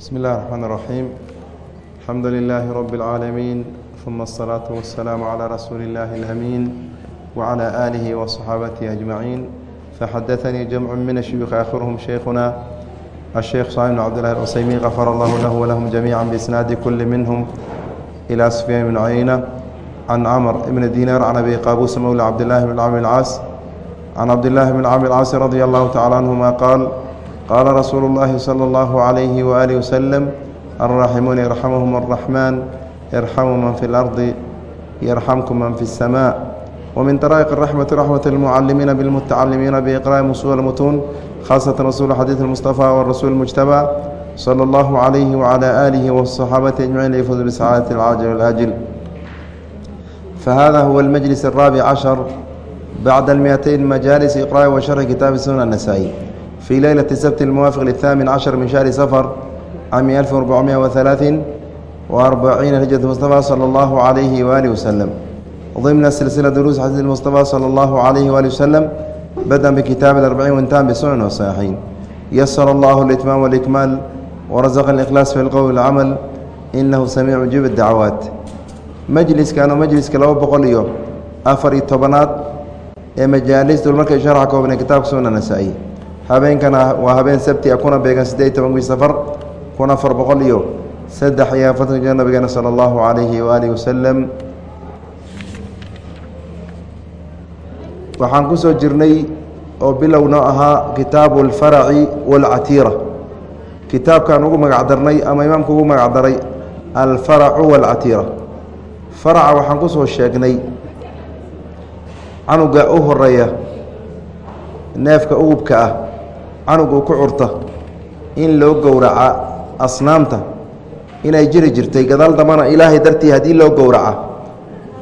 بسم الله الرحمن الرحيم الحمد لله رب العالمين ثم الصلاة والسلام على رسول الله الأمين وعلى آله وصحابته أجمعين فحدثني جمع من الشيوخ آخرهم شيخنا الشيخ صالح بن عبد الله العثيمين غفر الله له ولهم جميعا بإسناد كل منهم إلى سفيان بن عيينة عن عمر بن دينار عن أبي قابوس مولى عبد الله بن عمرو العاص عن عبد الله بن عمرو العاص رضي الله تعالى عنهما قال قال رسول الله صلى الله عليه وآله وسلم الراحمون يرحمهم الرحمن يرحم من في الأرض يرحمكم من في السماء ومن طرائق الرحمة رحمة المعلمين بالمتعلمين بإقراء مصول المتون خاصة رسول حديث المصطفى والرسول المجتبى صلى الله عليه وعلى آله والصحابة أجمعين ليفوز بسعادة العاجل والآجل فهذا هو المجلس الرابع عشر بعد المئتين مجالس إقراء وشرح كتاب السنة النسائي في ليلة السبت الموافق للثامن عشر من شهر سفر عام 1443 هجرة المصطفى صلى الله عليه وآله وسلم ضمن سلسلة دروس حديث المصطفى صلى الله عليه وآله وسلم بدأ بكتاب الأربعين وانتهى بسنن والصحيحين يسر الله الإتمام والإكمال ورزق الإخلاص في القول والعمل إنه سميع مجيب الدعوات majliskan oo majliska laba boqol iyo afar iyo tobanaad ee majaalis dulmarkay sharxa koobnay kitaabka sunna nasaa-i habeenkana waa habeen sabti a kuna beegan siddeed toban wii safar kun afar boqol iyo saddex iyo afartan jir nabigeena sala allahu calayhi waaalihi wasalam waxaan ku soo jirnay oo bilowno ahaa kitaabu alfaraci waalcatiira kitaabkaan ugu magacdarnay ama imaamku ugu magacdaray alfaracu waalcatiira faraca waxaan ku soo sheegnay canuga u horreeya neefka ugubka ah canuga ku curta in loo gowraca asnaamta inay jiri jirtay gadaal dambana ilaahay dartii haddii loo gowraca.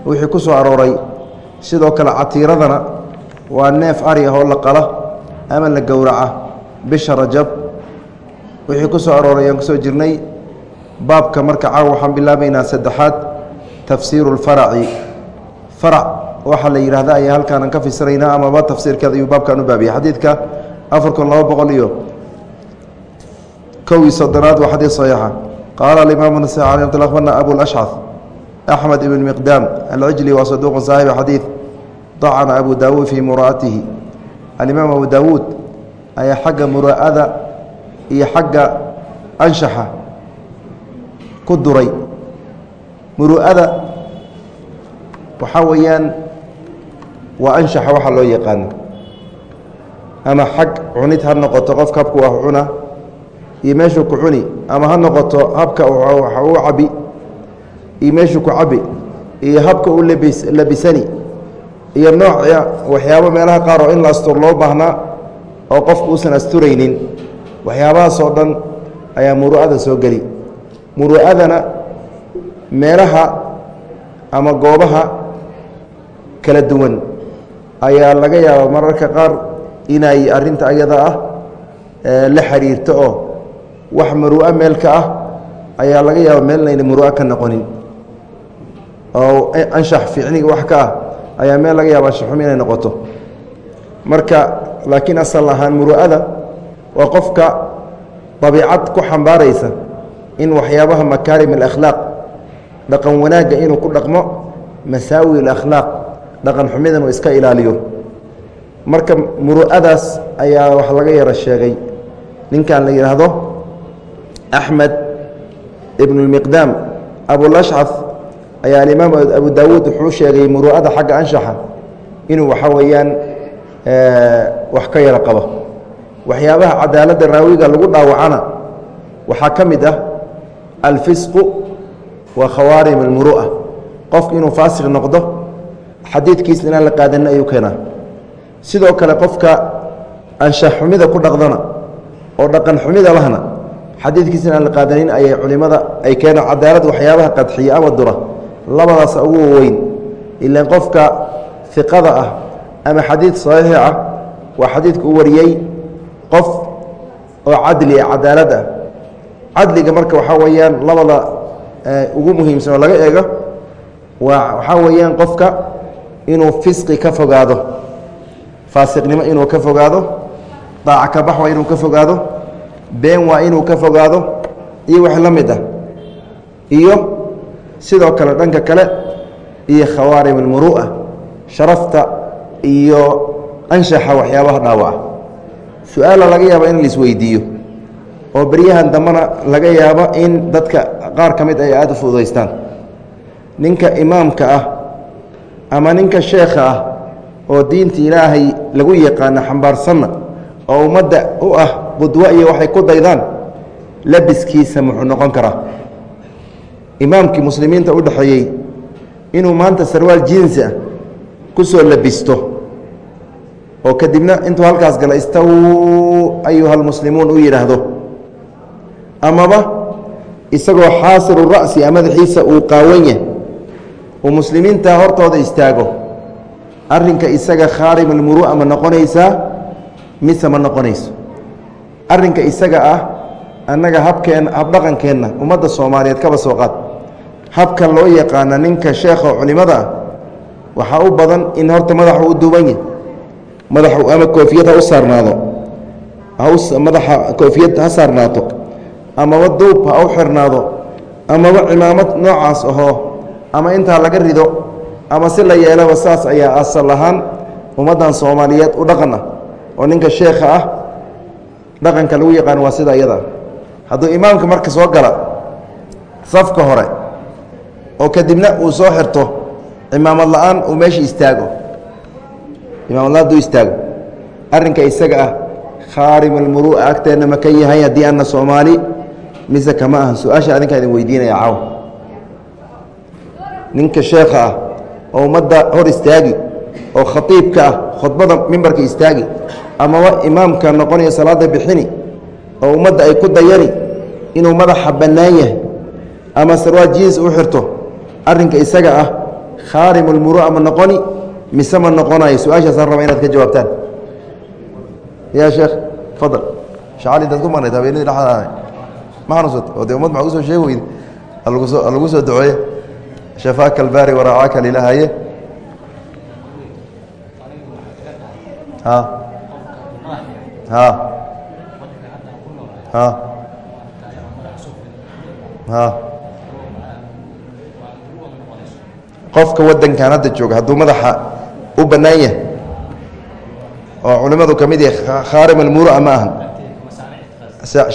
Wixii ku soo arooray sidoo kale catiiradana waa neef ari ah oo la qala ama la gowraca bisha rajab. Wixii ku soo arooray ayaan ku soo jirnay baabka marka caawa waxaan bilaabaynaa saddexaad tafsiiru lfaraci farac waxaa la yidhahda ayaa halkaanan ka fasiraynaa amaba tafsiirkeeda ayuu baabkan u baabiyay xadiidka afar kun laba boqol iyo kow iyo soddonaad waa xadiid saxiixa. Qaala alي mt akhbarna abulashcad axmed ibn miqdaam alcijli waa saduuqun saaxiba xadiid dacana abu daawuud fii muraa'atihi alimaam abu daawuud ayaa xagga muraa'ada iyo xagga anshaxa ku duray. Muru'ada waxaa weeyaan waa anshaxa waxa loo yaqaano ama xag cunid ha noqoto qofka habku wax cuna iyo meeshuu ku cuni ama ha noqoto habka wax u cabi iyo meeshuu ku cabi iyo habka u labis labisani iyo nooca waxyaabo meelaha qaar oo in la astur loo baahnaa oo qofku uusan asturaynin waxyaabahaasoo dhan ayaa muru'ada soo geli. Muru'adana meelaha ama goobaha kala duwan ayaa laga yaabaa mararka qaar inay arinta ayada ah la xiriirto oo wax muru'a meelka ah ayaa laga yaaba meel inayna muru'a ka noqonin. Oo anshax ficniga wax ka ah ayaa meel laga yaaba anshaxum inay noqoto. Marka laakiin asal ahaan muru'ada waa qofka dabiicad ku xambaaraysa in waxyaabaha makaarim alakhlaaq dhaqan wanaagga inuu ku dhaqmo masaawi alakhlaaq dhaqan xumidan uu iska ilaaliyo marka muru'adaas ayaa wax laga yaro sheegay. Ninkan la yidhaahdo axmed ibn اlmiqdaam abulashcad ayaa alimaam abu daawuud wuxuu sheegay muru'ada xagga anshaxa inuu waxaa weeyaan wax ka yaro qabo. Waxyaabaha cadaaladda raawiga lagu dhaawacana waxaa ka mid ah alfisqu wa khawaarim almuru'a. Qofku inuu faasiq noqdo xadiidkiisa inaan la qaadanin ayuu keenaa sidoo kale qofka anshax xumida ku dhaqdana oo dhaqan xumida lahna xadiidkiisa inaan la qaadanin ayay culimmada ay keenaan cadaalad waxyaabaha qadxiya ama dura labadaas ugu waweyn ilaan qofka iqada ah ama xadiid saxiixi ah waa xadiidka u wariyey qof oo cadli ah cadaalad ah. Cadliga marka waxaa weeyaan labada ugu muhiimsan oo laga eego waa waxaa weeyaan qofka inuu fisqi ka fogaado faasiqnimo inuu ka fogaado daac ka bax waa inuu ka fogaado been waa inuu ka fogaado iyo wax la mid ah. Iyo sidoo kale dhanka kale iyo khawaarim almuru'a sharafta iyo anshaxa waxyaabaha dhaawaca su'aala laga yaaba in laisweydiiyo oo beryahan dambena laga yaabo in dadka qaar ka mid ay aada u fududaystaan. Ninka imaamka ah ama ninka sheekha ah oo diinta ilaahay lagu yaqaano xambaarsanna oo ummadda u ah qudwo iyo waxay ku daydaan labiskiisa muxuu noqon karaa. Imaamkii muslimiinta u dhexeeyey inuu maanta sarwaal jinsi ah ku soo labisto oo kadibna intuu halkaas gala istaw ayuha almuslimuun u yidhaahdo amaba isagoo xaasiru ra'si a madaxiisa uu qaawan yahay uu muslimiinta hortooda istaago arrinka isaga khaarim almuru'a ma noqonaysaa mise ma noqonayso? Arrinka isaga ah annaga habkeen habdhaqankeenna ummadda soomaaliyeed kaba soo qaad. Habka loo yaqaana ninka sheekha culimada ah waxaa u badan in horta madaxu u duuban yahy madaxu ama koofiyad ha u saarnaado. Madaxa koofiyad ha saarnaato. Amaba duub ha u xirnaado. Amaba cimaamad noocaas ahoo ama intaa laga rido ama si la yeelaba saas ayaa asal ahaan ummaddan soomaaliyeed u dhaqan ah oo ninka sheekha ah dhaqanka lagu yaqaan waa sida iyada hadduu imaamka marka soo gala safka hore oo kadibna uu soo xirto cimaamad la'aan uu meesha istaago. Imaamad la'aan duu istaago. Arrinka isaga ah khaarim almuru'a agteenna ma ka yahay haddii anna soomaali mise kama ahan. Su'aasha adinkaa idin weydiinaya caw ninka sheekha ah oo ummadda hor istaagi oo khatiibka ah khudbada mimbarka istaagi amaba imaamka noqonaya salaada bixini oo ummadda ay ku dayani inuu madaxa bannaan yahay ama sarwaal jiins u xirto arrinka isaga ah khaarim almuru'a ma noqoni mise ma noqonayo su'aashaasaan raba inaad ka jawaabtaan. Ya sheekh fadal. Shacali intaad ku maqnayd habeenadii dhexdaada ma xanuunsat oo dee ummad maxa u soo sheegi weyde alagu soo duceeye shafaaka albaari waraacaka lilahaye ha ha ha ha qofka waddankan hadda jooga hadduu madaxa u bannaan yahay oo culimmadu ka mid yahay khaarim almuru'a ma ahan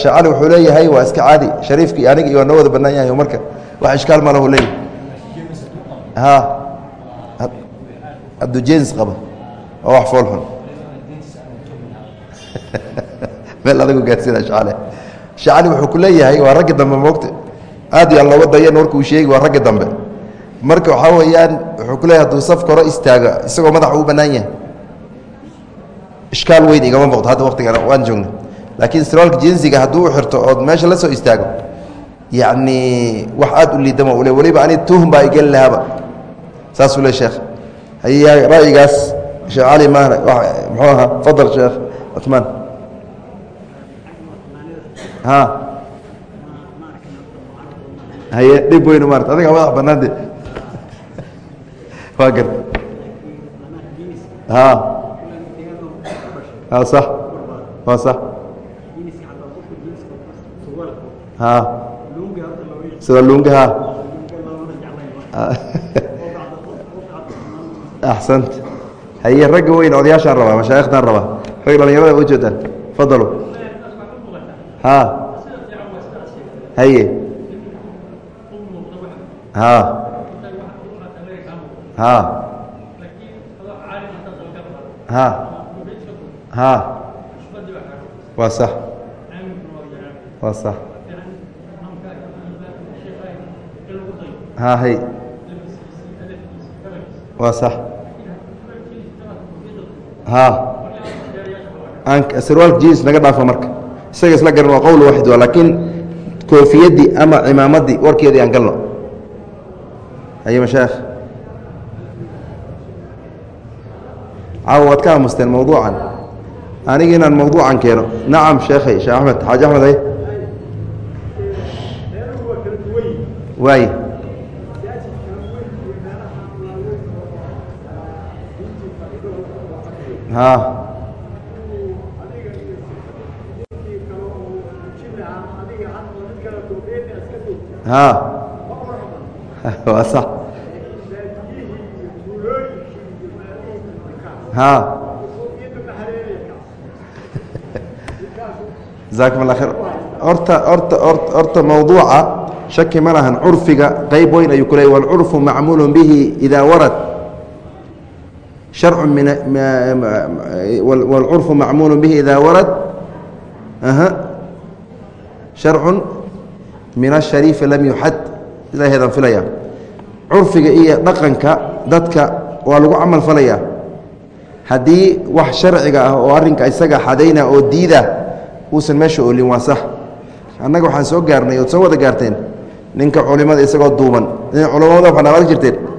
shacali wuxuu leeyahay waa iska caadi shariifkii aniga iyo noo wada bannaan yahay marka wax ishkaal ma lahu leeyahy ha. Hadduu jens qaba. Waa wax fool xun. Meel adigu gaadsiina shacale. Shacali wuxuu ku leeyahay waa raggi dambe moogta aad iyo aan looga dayan warkuu sheegi waa raggi dambe. Marka waxaa weeyaan wuxuu ku leeyahay hadduu safka hore istaago isagoo madaxa u bannaan yahay. Ishkaal weyn igama muuqdo hadda waqtigan waan joogna laakiin sirwaalka jinsiga hadduu u xirto ood meesha la soo istaago yacni wax aad u liidama ule weliba ani tuhum baa igeli lahaaba saasuu le sheekh. Ra'yigaas sheekh cali maana muxuu ahaa fadal sheekh cuثmaan ha. Haye dhib weynu maarata adiga madax bannaan de waa gar ha. Ha sax. Waa sax. Ha. Sida luunga ha axsant haye ragga weyn odayaashaan rabaa mashaayikhtaan rabaa. Rag dhalinyarada u jeedaan fadalu ha. Haye. Ha. Ha. Ha. Ha. Waa sax. Waa sax. Ha hay. Waa sax sarwaalka jins naga dhaafa marka isaga isla garan waa qowl waaxid waa laakiin koofiyaddii ama cimaamaddii warkeedii aan galno haye mashaayikh caawa waad ka aamusteen mawduucan aniga inaan mawduucan keeno nacam sheekhay sheekh axmed xaaji axmed waay ha ha waa sax ha. Jazakum allah khayr horta horta horta mawduuca shaki ma lahan curfiga qeyb weyn ayuu ku leey wاlcurfu macmuul bihi ida warad wاlcurfu macmuul bihi ida warad aha sharcu min ashariifi lam yuxad ilaheedaan filaya curfiga iyo dhaqanka dadka waa lagu camal falaya haddii wax sharciga ah oo arrinka isaga xadayna oo diida uusan meesha olin waa sax annaga waxaan soo gaarnay ood soo wada gaarteen ninka culimada isagoo duuban waxaa nabaad jirteen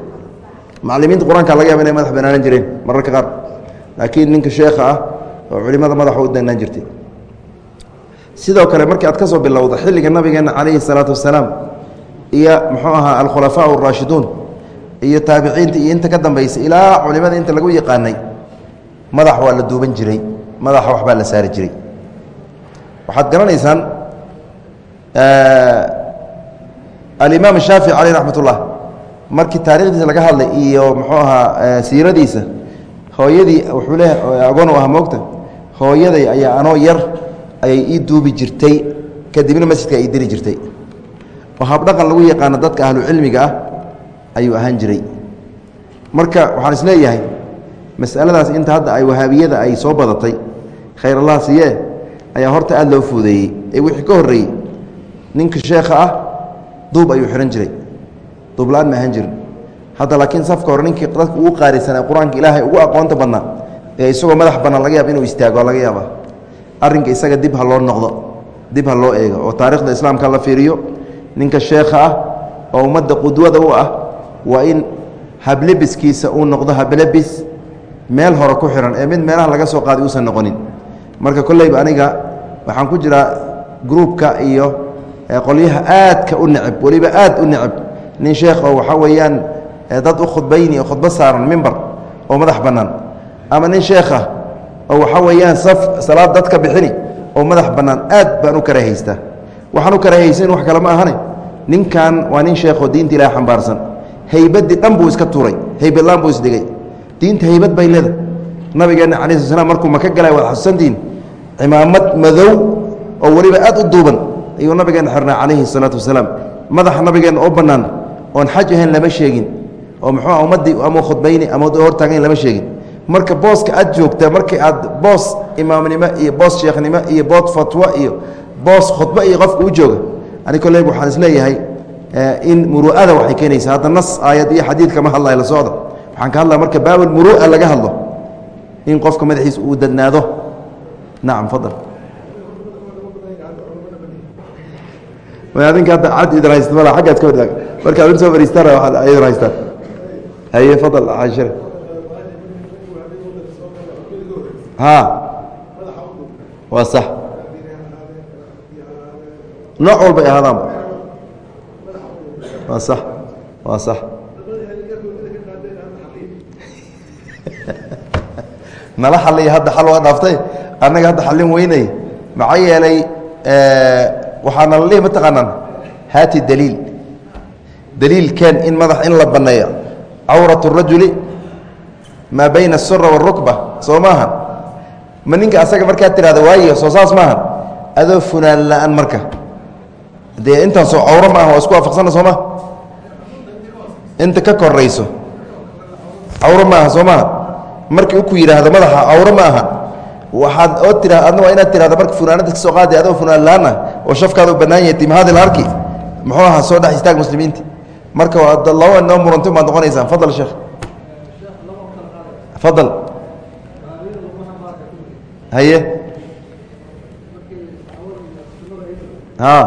macalimiinta qur'aanka laga yaba inay madax banaanan jireen mararka qaar. Laakiin ninka sheekha ah oo culimada madaxa u danaan jirtay. Sidoo kale markii aad ka soo bilowda xilliga nabigeena calayhi salaatu wasalaam iyo muxuu ahaa alkhulafaa araashiduun iyo taabiciinta iyo inta ka dambaysa ilaa culimada inta lagu yaqaanay madax waa la duuban jiray madaxa waxbaa la saari jiray. Waxaad garanaysaan alimaam shaafici caleyh raxmat markii taarikhdiisa laga hadlay iyo muxuu ahaa siiradiisa hooyadii wuxuu le agoon u ah moogta hooyaday ayaa anoo yar ayay ii duubi jirtay kadibna masjidka ay diri jirtay. Oo habdhaqan lagu yaqaano dadka ahlucilmiga ah ayuu ahaan jiray. Marka waxaan is leeyahay masaladaas inta hadda ay wahaabiyada ay soo badatay khayr allah siye ayaa horta aada loo fuudeeyey ee wixii ka horreeyey ninka sheekha ah duub ayuu xihan jiray duubla-aan ma ahaan jirin. Hadda laakiin safka hore ninkii dadka ugu qaarisanaa qur'aanka ilaahay ugu aqoonta badnaa ee isagoo madax bannaan laga yaaba inuu istaago laga yaaba arrinka isaga dib ha loo noqdo dib ha loo eego. Oo taarikhda islaamka la fiiriyo. Ninka sheekha ah oo ummadda qudwada u ah waa in hablebiskiisa uu noqdo hablebis meel hore ku xihan ee mid meelaha laga soo qaaday uusan noqonin. Marka kolleyba aniga waxaan ku jiraa gruubka iyo qolyaha aadka u neceb weliba aad u neceb nin sheekh oo waxaa weeyaan dad u khudbayni oo khudbo saaran mimbar oo madax bannaan. Ama nin sheekha oo waxaa weeyaan saf salaad dadka bixini oo madax bannaan. Aad baan u karahaystaa waxaan u karahaysan wax kale ma ahane ninkan waa nin sheekho diinta ilaah xambaarsan. Haybaddii dhan buu iska turay haybadlaan buu isdhigay diinta haybad bay leeda nabigeenna cala sl slam markuu maka galay waad xasuusantihiin cimaamad madow oo weliba aad u duuban ayuu nabigeenna xirnaa calayhi salaatu wasalaam. Madaxa nabigeenna oo bannaan oon xaj ahayn lama sheegin oo muxuu ummaddii ama khudbayni ama hortaagayn lama sheegin. Marka booska aad joogta markii aad boos imaamnimo iyo boos sheekhnimo iyo boos fatwo iyo boos khudbo iyo qofka u jooga ani kolleyb waxaan is leeyahay in muru'ada waxay keenaysaa. Hadda nas aayad iyo xadiid kama hadlayo la socda waxaan ka hadlaya marka baabulmuru'a laga hadlo in qofka madaxiisa uu dadnaado. Nacam fadal. Adinka hadda cad idin haysta mal aggaad ka wadaag markaad in soo fariistaan waxaad idin haystaan. Haye fadal cashire ha. Waa sax. Nooc walbay ahaadaanba waa sax. Waa sax. Nala xaliya hadda xal waa dhaaftay. Annaga hadda xallin weynay. Maxaa yeelay waxaa nala dhihi mataqaanaan haati daliil daliilkeen in madax in la banneeyo cawrat rajuli maa bayna asura warukba soo maaha ma ninka asaga markaad tirahda waayo soo saas maaha adoo funaan la-an marka. Dee intaan soo cawro maaha waa isku waafaqsanna soo maha inta ka korayso. Cawro maaha soo maaha markii u yidhaahdo madaxa cawro ma waxaad oo tira adna waa inaad tirahda marka funaanada ka soo adoo funaan la-an ah oo shafkaadu bannaan yahay timahaadil harki muxuu ahaa soo dhex istaag muslimiinta marka laba noo muranto baad noqonaysaan. Fadal sheekh fadal. Haye. Ha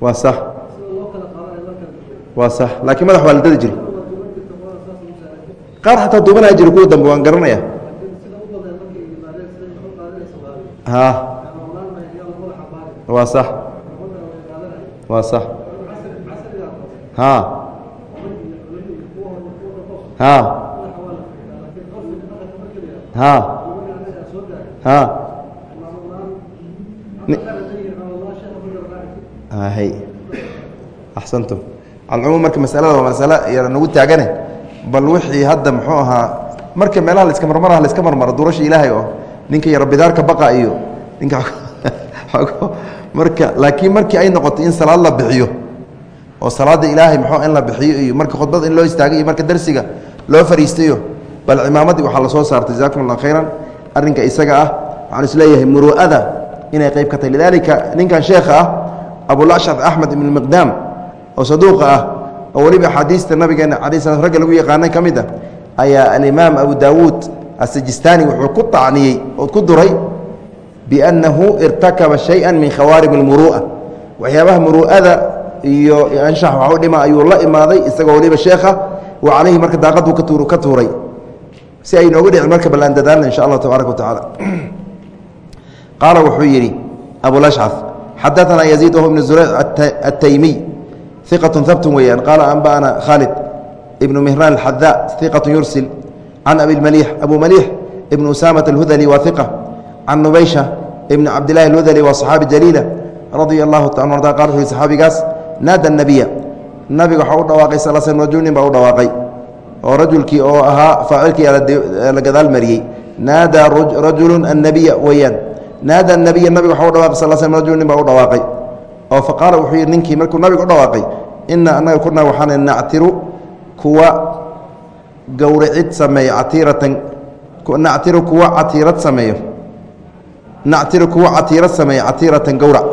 waa sax. Waa sax. Laakiin madax waa la dadi jiri qaar xataa duubanaa jiri kuwa dambe waan garanaya ha waa sax. Waa sax. Ha. Ha. Ha. A hay axsantum alcumuum marka masalada waa masalo yar nagu taagane. Bal wixii hadda muxuu ahaa marka meelaha laiska marmaraha laiska marmaro durasha ilaahay oo ninka yaro bidaarka baqa iyo ninka marka laakiin markii ay noqoto in salaad la bixiyo oo salaada ilaahay muxuu in la bixiyo iyo marka khudbada in loo istaagay iyo marka darsiga loo fariistayo bal cimaamadii waxaa la soo saartay jazakum allah khayran arrinka isaga ah waxaan is leeyahay muru'ada inay qayb ka tahay. Lidaalika ninkan sheekha ah abulashcad axmed ibn miqdaam oo saduuqa ah oo weliba axaadiista nabigeena cala slam ragga lagu yaqaanay ka mid ah ayaa alimaam abu daawuud asijistaani wuxuu ku tacniyey oo ku duray biannahu irtakaba shaya min khawaarim اlmuru'a waxyaabaha muru'ada iyo anshax wax u dhima ayuu la imaaday isagoo weliba sheekha wa calayhi marka daaqaduu ka tuuray si ay noogu dhicin marka bal dadaalna insha allah tabaaraka wa tacaala qaala wuxuu yidhi abulashcaf xadaanaa yaziid wahu ibnu zureyc ataymiy iqatu habtun weeyaan qaala anba'ana khaalid ibnu mihraan alxadaa iqatu yursil can abi maliix abu maliix ibnu usaamata alhudali waa iqa can nubaysha ibni cabdilahi alhudali waa saxaabi jaliila radia allahu taala arda qala wuxu yhi saxaabigaas naada nabiya nabiga waxaa u dhawaaqay sal sl rajul nin baa u dhawaaqay. Oo rajulkii oo ahaa faacilkii la gadaal mariyey. Naadaa rajulu annabiya weyaan naada nabiya nabiga waxa u dhawaqay sal sl rajul nin baa u dhawaaqay. Oo fa wuxuu yidhi ninkii markuu nabiga u dhawaaqay ina annaga kunaa waxaana nactiru kuwa gowracid sameeyo catiiratan nactiru kuwa catiirad sameeyo nactiru kuwa catiirad sameeyo catiiratan gowrac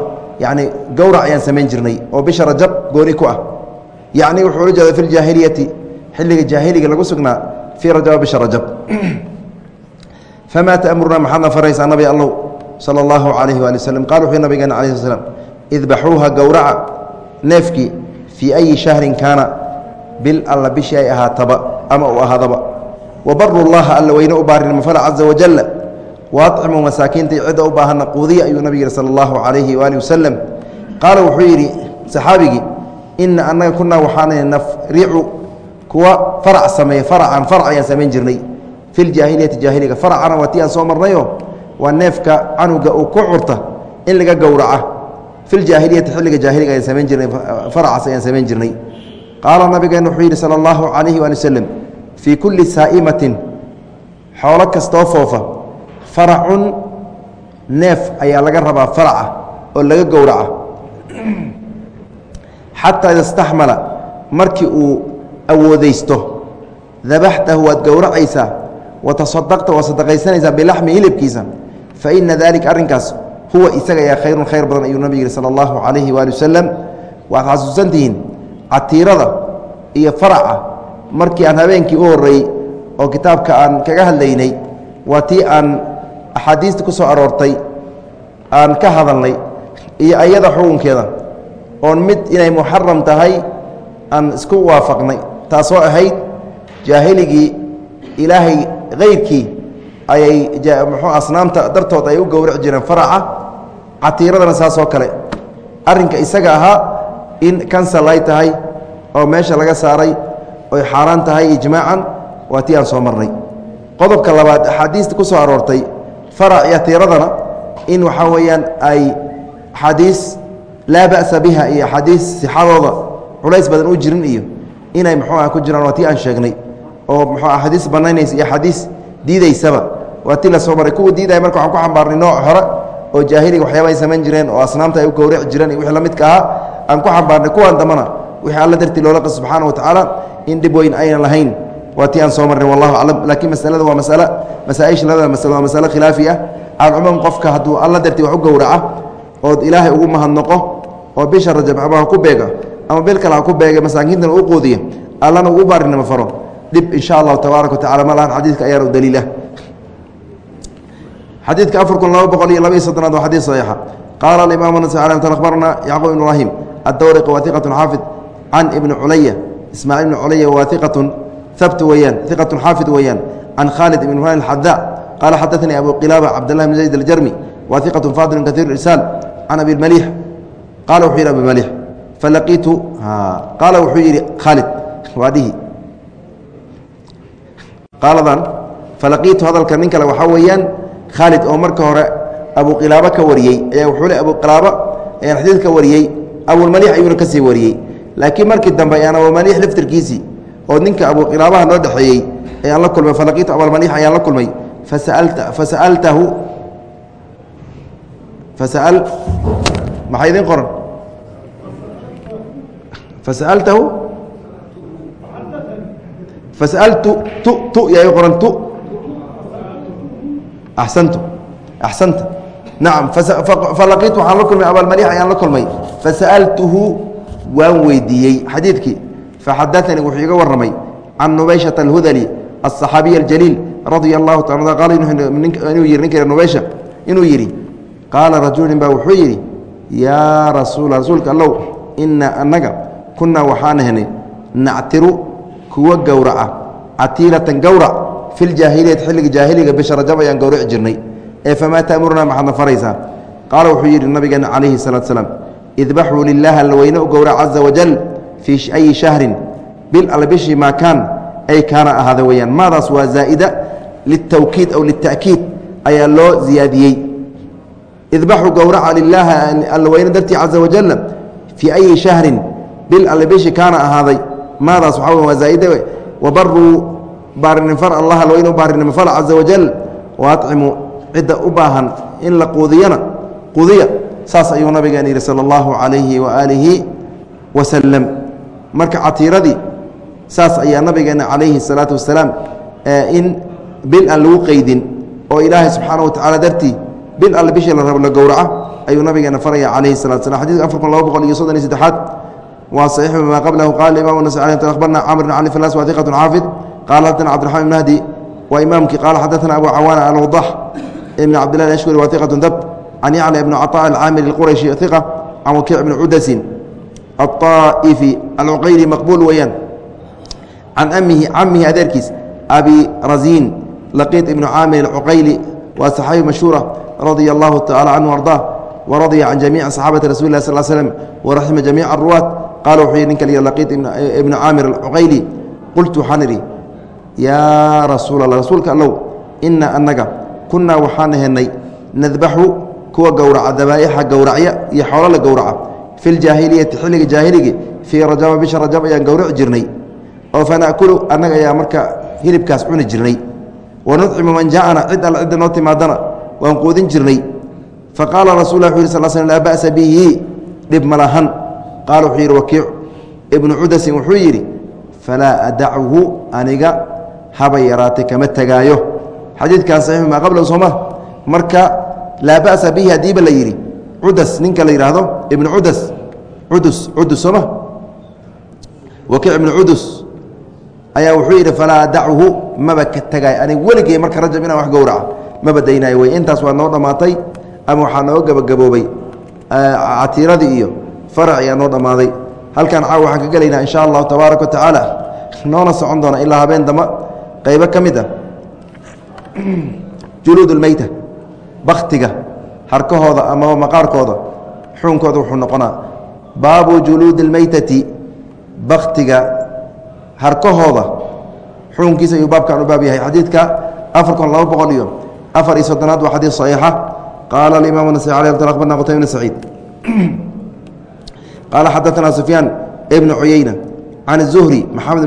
yacni gowrac ayaan samayn jirnay oo bisha rajab gooni ku ah yacni wuxuu ula fi ljaahiliyati xilliga jaahiliga lagu sugnaa fii rajaba bisha rajab famaa ta'murunaa maxaadna faraysaa nabi allow sala allahu calayhi waali waslem qala wuxuu nabigeena calayi sl idbaxuuha gowraca neefkii fii ayi shahrin kaana bil alla bishii ay ahaataba ama uu ahaadaba wabaru llaha alla weyne u baarinimo fala caza wajalla waacimuu masaakiintai cidda u baahanna quudiya ayuu nabig yihi sala allahu calayhi waali wasalam qaala wuxuu yidhi saxaabigii ina annaga kunaa waxaana nafricu kuwa farac sameeya faracan farac ayaan samayn jirnay fi ljaahiliyati jaahiliga faracana waa tii aan soo marnayo waa neefka canuga uu ku curta in laga gowraca fi ljaahiliyati xilliga jaahiliga ayaan samayn jirnay faracaas ayaan samayn jirnay qaala nabigeena wuxuu yidhi sala allahu calayhi waali wasalam fii kulli saa'imatin xoolo kastoo foofa faracun neef ayaa laga rabaa faraca oo laga gowraca xataa ida staxmala markii uu awoodaysto dabaxtahu waad gowracaysaa wa tasadaqta waad sadaqaysanaysaa bilaxmi hilibkiisa fa ina dalika arrinkaas huwa isaga ayaa khayrun khayr badan ayuu nabig yihi sala allahu calayhi waali wasalam waxaad xasuusantihiin catiirada iyo faraca markii aan habeenkii u horreeyey oo kitaabka aan kaga hadlaynay waa tii aan axaadiista ku soo aroortay aan ka hadalnay iyo ayada xukunkeeda oon mid inay muxaram tahay aan isku waafaqnay. Taasoo ahayd jaahiligii ilaahay kayrkii ayay muxuu asnaamta dartood ay u gowraci jireen faraca catiiradana saasoo kale. Arrinka isaga ahaa in kansal ay tahay oo meesha laga saaray oy xaaraan tahay ijmaacan waa tii aan soo marnay. Qodobka labaad axaadiista ku soo aroortay farac iyo atiiradana in waxaa weeyaan ay axaadiis laa ba'sa biha iyo axaadiis sixadooda culays badan u jirin iyo inay muxuu ah ku jiraan waa tii aan sheegnay oo muxuu axaadiis bannaynaysa iyo axaadiis diidaysaba. Waa tii la soo maray kuwa diidaya marka waxaan ku xambaarnay nooc hore oo jaahiliga waxyaaba ay samayn jireen oo asnaamta ay u gowraci jireen iyo wixii la midka ahaa aan ku xambaarnay kuwan dambana wixii alla dartii loola qas subxaana wa tacaala in dhib weyn aynan lahayn waa tii aan soo marnay wallahu aclam. Laakiin masalada waa masale masaaisha labada masale waa masale khilaafi ah alcumuum qofka hadduu alla dartii wax u gowraca ood ilaahay ugu mahadnoqo oo bisha rajab ama ha ku beega ama bil kale ha ku beega masaakiintana u quudiya allana uu baarinimo faro. Dhib insha allahu tabaaraka wa tacala ma xadiidka ayaana u daliil ah xadiidka afar kun laba boqol iyo laba iyo soddonaad waa xadiid saxiixa. Qaala alimaamu nas akhbarna yacquub ibnu ibraahim addawriqi waa iqatun xaafid can ibni culaya ismaaciil ibni culaya waa iqatun habt weeyaan iqatun xaafid weeyaan can khaalid ibn ibrahim alxadaa qaala xadaanii abu qilaaba cabdاllahi bn zayd aljarmi waa iqatun faadilun kaiir irsaal can abi maliix qaala wuxuu yidhi abi maliix falaqiitu qaala wuxuu yidhi khaalid waa dhihi qaaladan falaqiitu hadalka nin kale waxaa weeyaan khaalid oo marka hore abu qilaabo ka wariyey ayaa wuxuu le abu qilaabo ayaan xadiid ka wariyey abulmaliix ayuuna ka sii wariyey laakiin markii dambe ayaan abulmaliix laftirkiisii oo ninka abu qilaabaha noo dhexeeyey ayaan la kulmay falaqiitu abulmaliix ayaan la kulmay fasalta fasaltahu fasal maxaa idin qoran? Fasaltahu fasaltu tu tu yaa qoran tu. Axsantu axsanta. Nacam falaqiitu waxaan la kulmay abaalmalix ayaan la kulmay fasa'altuhu waan weydiiyey xadiidkii faxadaanii wuxuu iga warramay can nubayshata alhudali aلصaxaabiy اljaliil radia allahu taala qaal inuu yihi ninka nubaysha inuu yidhi qaala rajulin baa wuxuu yidhi yaa rasuula rasuulka allow inaa annaga kunnaa waxaan ahnay nactiru kuwa gowraca catiilatan gowrac fi ljaahiliyati xilliga jaahiliga bisha rajab ayaan gowraci jirnay ee famaa ta'murunaa maxaadna faraysaa qaala wuxuu yidhi nabigeena calayhi salaatu salaam idbaxuu lilaah allaweyne u gowrac caza wajal fii ayi shahrin bil maa kaan ay kaana ahaada weyaan maadaas waa zaa'ida litawkiid aw lita'kiid ayaa loo ziyaadiyey idbaxuu gowraca lilaaha allaweyne dartii caza wajal fii ayi shahrin bil kaana ahaaday maadaas waxaa waa zaa'ida wabaruu baarinimfar allah allaweyne u baarinimfal caza wajal waacimuu cidda u baahan in la quudiyana quudiya saas ayuu nabigeena yidhi sala allahu calayhi waaalihi wasalam marka catiiradii saas ayaa nabigeena calayhi salaatu wasalaam in bil aan lagu qeydin oo ilaahay subxaana wa dartii bil alle bishii la rabo la gowraca ayuu nabigeena faraya calayhi salatu slam xadidka afar kun laba boqol iyo soddon iyo saddexaad waa saxiix bima qablahu qala imam nas akhbarna camr bn cali filas wa iqatu xaafid qala xadana cabdiraxman ibn hadi waa imaamkii qaala xadaana abu cawaana alwadax ibn cabdillahi ashkuri wa iqatu dab can yacla ibn caطa alcaamiri اqurayshi iqa can wakiic bni cudasin aلطaa'ifi alcuqayli maqbuul weeyaan can amihi camihi adeerkiis abi raziin laqiid ibnu caamir alcuqayli waa saxaabi mashhuura radia allahu tacala canhu ardaa waradya can jamiici saxaabati rasuli lah sal slm waraxima jamiica aruwaat qaala wuxuu yihi ninka laqiid ibnu caamir alcuqayli qultu waxaan idhi yaa rasuul allah rasuulka allow ina annaga kunnaa waxaan ahenay nadbaxu kuwa gowraca dabaa'ixa gowracya iyo xoolo la gowraca fi ljaahiliyati xilliga jaahiligi fii rajaba bisha rajab ayaan gowraci jirnay. Oo fana'kulu annaga ayaa marka hilibkaas cuni jirnay. Wanucimu man jaa'ana cid alla cidda noo timaadana waan quudin jirnay. Faqaala rasul lah wuxu yh slm laa ba'sa bihi dhib ma lahan. Qaala wuxuu yidhi wakiic. Ibnu cudasin wuxuu yidhi falaa adachu aniga haba yaraatay kama tegaayo xadiidkan saxiixu maa qablahu sooma marka laa ba'sa bihi haddiiba la yidhi cudas ninka la yidhaahdo ibnu cudas cudus cudus sooma wakiic ibnu cudus ayaa wuxuu yidhi falaa adachu maba ka tegaayo anig weligey marka rajab inaan wax gowraca maba daynaayo wey. Intaas waa noo dhammaatay ama waxaa noo gebagaboobay catiiradii iyo farac ayaa noo dhammaaday. Halkan caaw waxaan ka gelaynaa insha allahu tabaaraka wa tacaala noona socon doona ilaa habeen damba qaybo ka mid ah juluud ulmeyta baktiga harkahooda amaba maqaarkooda xuunkooda wuxuu noqonaa baabu juluudi اlmeytati baktiga harkahooda xuunkiisa ayuu baabkan u baab yahay xadiidka afar kun laba boqol iyo afar iyo soddonaad waa xadiid صaxiixa qaala alimaam nasai alي abarna qtayb bn saciid qaala xadaثna sufyaan ibn cuyeyna can الzuhri maxamed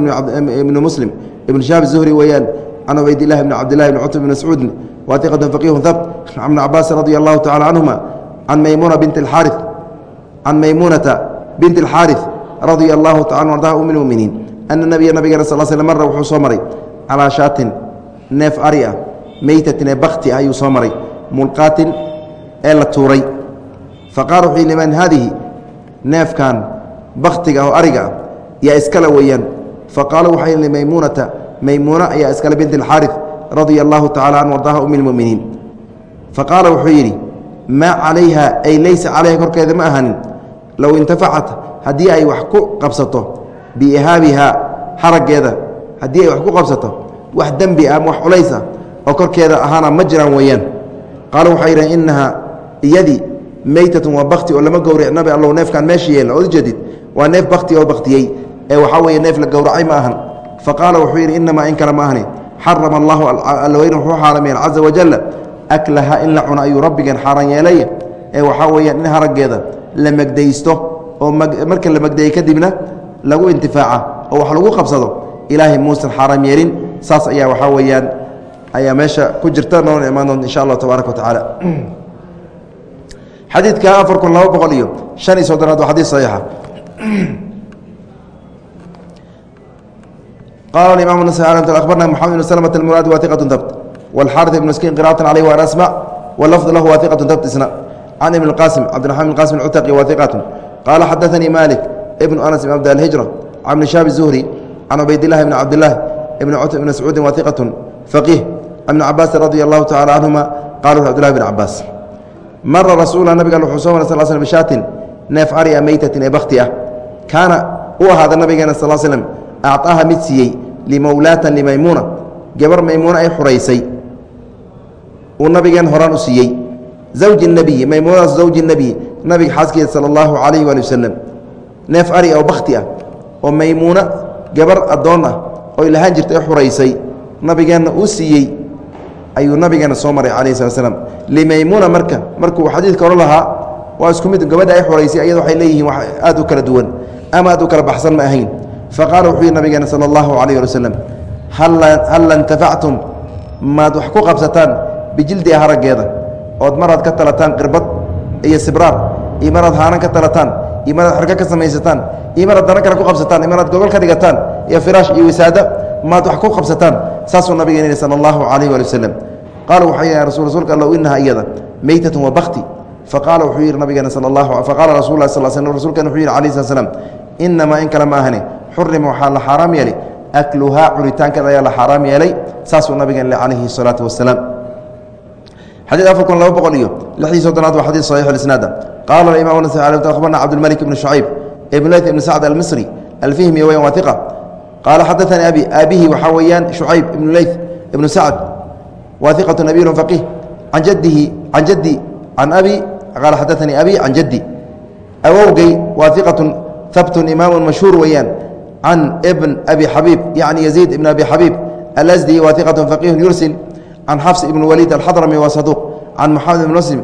ibn muslim ibn shaab الzuhri weeyaan can cubaydillahi bn cabdillahi bn cutb bn mascuudin waatiqat faqiihu habt can bn cabaasi radi allahu tacala canhuma can maymuna bint اxaari can maymunata bint اlxaariث radia allahu taala ardaha um اlmuminiin ana nabiya nabigeena sal sl mara wuxuu soo maray calaa shaatin neef ari ah meytatin ee bakti ah ayuu soo maray mulqaatin ee la tuuray faqala wuxuu yidhi liman haadihi neefkan baktiga oo ariga ah yaa iskale weeyaan faqaala waxay yidhi maymuunata maymuuna ayaa iskale binti alxaari radia allahu tacala canhu ardaha um ilmuminiin faqaala wuxuu yidhi maa calayha ay leysa calayha korkeeda ma ahanin low intafacat haddii ay wax ku qabsato biihaabihaa xaraggeeda haddii ay wax ku qabsato wax dembi ah ama wax culays oo korkeeda ahaana ma jiraan weeyaan. Qaala waxay yidhahen innahaa iyadii meytatun waa bakti oo lama gowric nabi allow neefkaan meesha yeelna ood ujeedid waa neef bakti oo baktiyey ee waxaa weeye neef la gowracay ma ahan. Fa qaala wuxuu yidhi innamaa in kale ma ahni xarama allahu allaweyne wuxuu xaarameyen caza wajalla aklaha in la cuno ayuu rabbigeen xaaraan yeelay. Ee waxaa weeyaan in haraggeeda la megdaysto oo marka la megdeeyey kadibna lagu intifaaca oo wax lagu qabsado ilaahay muusan xaaraam yeelin saas ayaa waxaa weeyaan ayaa meesha ku jirta noona imaan doonta insha allah tabaaraka wa tacaala xadiidka afar kun laba boqol iyo shan iyo soddonaad waa xadiid saxiixa qala imam nas abarna mxamed bn slmt اmuraadi waثiqaة dabt wاlxariث ibn skin qira'aة عalيh waan asmع wlafظ lahu waثiqaة dabt isna can ibn اqasim cbdiamaan bn qasim cutaqi wa iqatu qaala xadaanii malik ibnu anas ibn abdhijra can bni shaab zuhri can cubaydilahi bn cabdilah ibn mascuudin wa iqatun faqiih ibn cabaasin radia allahu tacala canhuma qala cbdilahi bn cabaas mara rasuula nabiga wuxuu soo mara sal sl bishaatin neef ariya meytatin ee bakhti ah kaana u ahaada nabigeena sal slm acطaha mid siiyey limowlaatan limaymuuna gabar maymuuna ay xuraysay uu nabigeen horaan u siiyey zawji nebiyi maymuunadaas zawji nebiyi nabiga xaaskiisa sala allahu calayhi waali wasalam neef ari oo bakhti ah oo maymuuna gabar addoon ah oy lahaan jirta ay xuraysay nabigeenna uu siiyey ayuu nabigeena soo maray calayhi slat slam limaymuuna marka markuu xadiidka hore lahaa waa isku mid gabadha ay xuraysay ayada waxay leeyihiin wax aad u kala duwan ama aad u kala baxsan ma ahayn faqaala wuxuu yihi nabigeena sala allahu calayh ali wasalam halla intafactum maad wax ku qabsataan bijildiha haraggeeda ood maraad ka talataan qirbad iyo sibraar iyo maraad haanan ka talataan iyo maraad xarka ka samaysataan iyo maraad dana kale ku qabsataan iyo maraad gogol ka dhigataan iyo firaash iyo wisaada maad wax ku qabsataan saasuu nabigeena yihi sala allahu calayh ali wasalam qaala waxaa yih rasul rsulka allow inaha iyada meytatun wa bakti faqaala wuxuu yihi nabigeena sal allahu faqala rasul sal sl rsulkana wuxuu yihi alayh slat slam inamaa in kale ma ahane xurima waxaa la xaaraam yeelay akluhaa cunitaankeeda ayaa la xaaraam yeelay saasuu nabigeen calayhi الsalaatu wasalaam xadii afar kun laba boqol iyo lixdii soddonaad waa xadii saxiix isnaada qaala imam abarna cabdilmalik ibn shucayb ibn leyt ibn sacd almisri. Alfihmi weyan waa iqa qaala xadaanii abi aabihi waxaa weeyaan shucayb ibnu leyt ibnu sacd waa iqatu nabiyun faqih. Can jadihi can jaddi can abi. Qaala xadaanii abi can jaddi. Awowgey waa iqatun habtun imaamu mashhuur weeyaan can bn abi xabiib yacni yaziid ibn abi xabiib alasdi waa iqatu faqihun yursil can xafs ibn waliid alxadrami waa saduuq can muxamed ibn muslim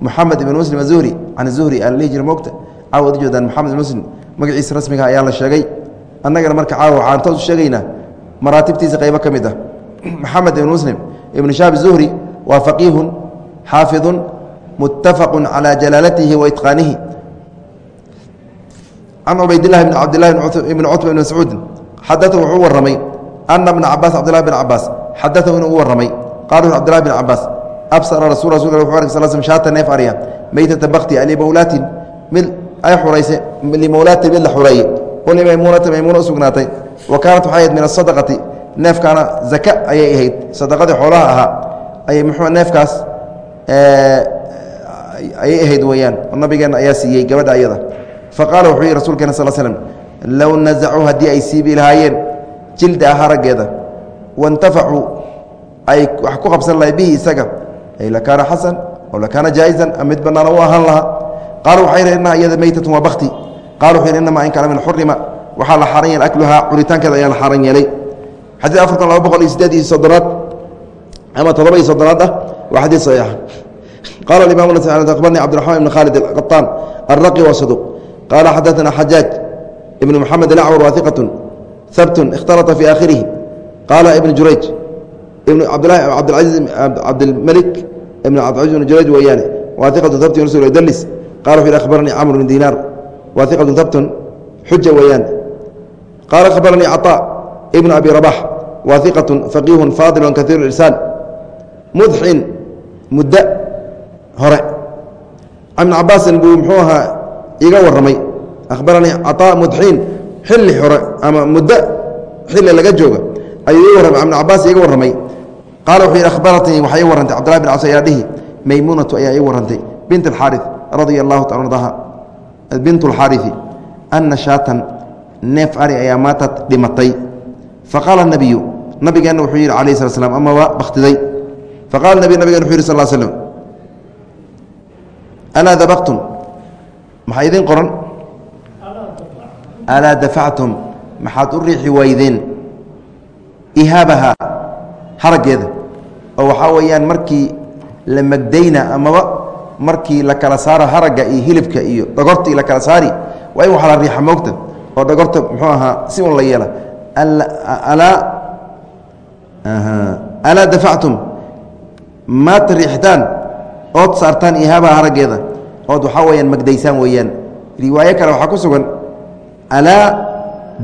muxamed ibn muslim azuhri can zuhri aan lihi jira moogta caawa ad ujeedaan moxamed ibn muslim magaciisa rasmiga ayaa la sheegay annagana marka caawa waxaan toos u sheegaynaa maraatibtiisa qaybo ka mid ah maxamed ibn muslim ibn shaab zuhri waa faqiihun xaafidun muttafaqu calaa jalaalatihi wa itqaanihi can cubaydilahi bn cabdilahi ibn cutba ibn mascuudin xadau wuxuu waramay ana bna cabaas cabdilahi bin cabaas xadau inuu u waramay qala cbdilahi bin cabaas absara rasu shaata neef arya meytata bakti limowlaatin mid ay xuraysa limowlaatin mid la xureeye walimaymuunata maymuuna u sugnaatay wa kaanat waxay ahayd min asadaqati neefkaana zaka ayay ahayd sadaqadii xoolaha ahaa ayay muxuu neefkaas ayay ahayd weeyaan oo nabigeenna ayaa siiyey gabadha ayada faqaala wuxuu yihi rasuulkeena sal slm low nasacuu haddii ay siibi lahaayeen jilda ah haraggeeda waintafacuu ay wa ku qabsan lahay bihi isaga. Lakaana xasan oo lakaana jaaisan ama banaana u ahaan lahaa. Qaal waxay h inaha iyada meytatun waa bakti qaal wuxuu yh inamaa inkaana min xurima waxaa la xaaran yeelay akluhaa curitaankeeda ayaa la xaaran yeelay. Xadii afartan laba boqol iyo sideed iyo soddonaad ama toddoba iyo soddonaad ah waa xadii saxiixa ah. qaala imam akhbarni cabdiraxmaan ibn khaalid alqaطaan alraqi waa saduq. Qaala xadaثana xajaaj ibn moxamed alacwar waa iqatu habtun ikhtalata fii aakhirihi. Qaala ibn jurayj cabdilmlik ibn cabdilcaziz ibn jurayj weeyaane waa iqatu habtun rasul dalis qala wuxu yhi akhbaranii camr bn diinaar waa iqatu habtun xuja weeyaan. Qaala akhbaranii caطaa ibn abi rabax waa iqatu faqiihun faadilun kaiir irsaan mudxin muddo hore. Ibn cabaasin buu muxuu ahaa iga warramay. Akhbaranii caطaa mudxiin xilli hore ama muddo xilli laga jooga ayuu iga warramay ibn cabaas iga warramay qaala wuxuu yidhi akhbaratnii waxaa ii warrantay cbdullahi bin cabs ayaa dhihi maymuunatu ayaa ii warrantay bint alxaari radia allahu taala ardaha bint alxaariثi anna shaatan neef ari ayaa maatad dhimatay faqaala nabiyu nabigeenna wuxuu yidhi alayh slat slam amaba bakhtiday faqala nabiy nabigen wuxu yidhi sal slm alaa dabaqtum maxaa idin qoran alaa dafactum maxaad u riixi waydeen ihaabaha haraggeeda. Oo waxaa weeyaan markii la magdayna amaba markii la kala saaro haragga iyo hilibka iyo dhogorta la kala saari waa in waxa la riixa moogta oo dhogorta muxuu ahaa si un la yeela. Alaa dafactum? Maad riixtaan ood saartaan ihaabaha haraggeeda. Ood waxaa weyaan magdaysaan weeyaan. Riwaayo kale waxaa ku sugan alaa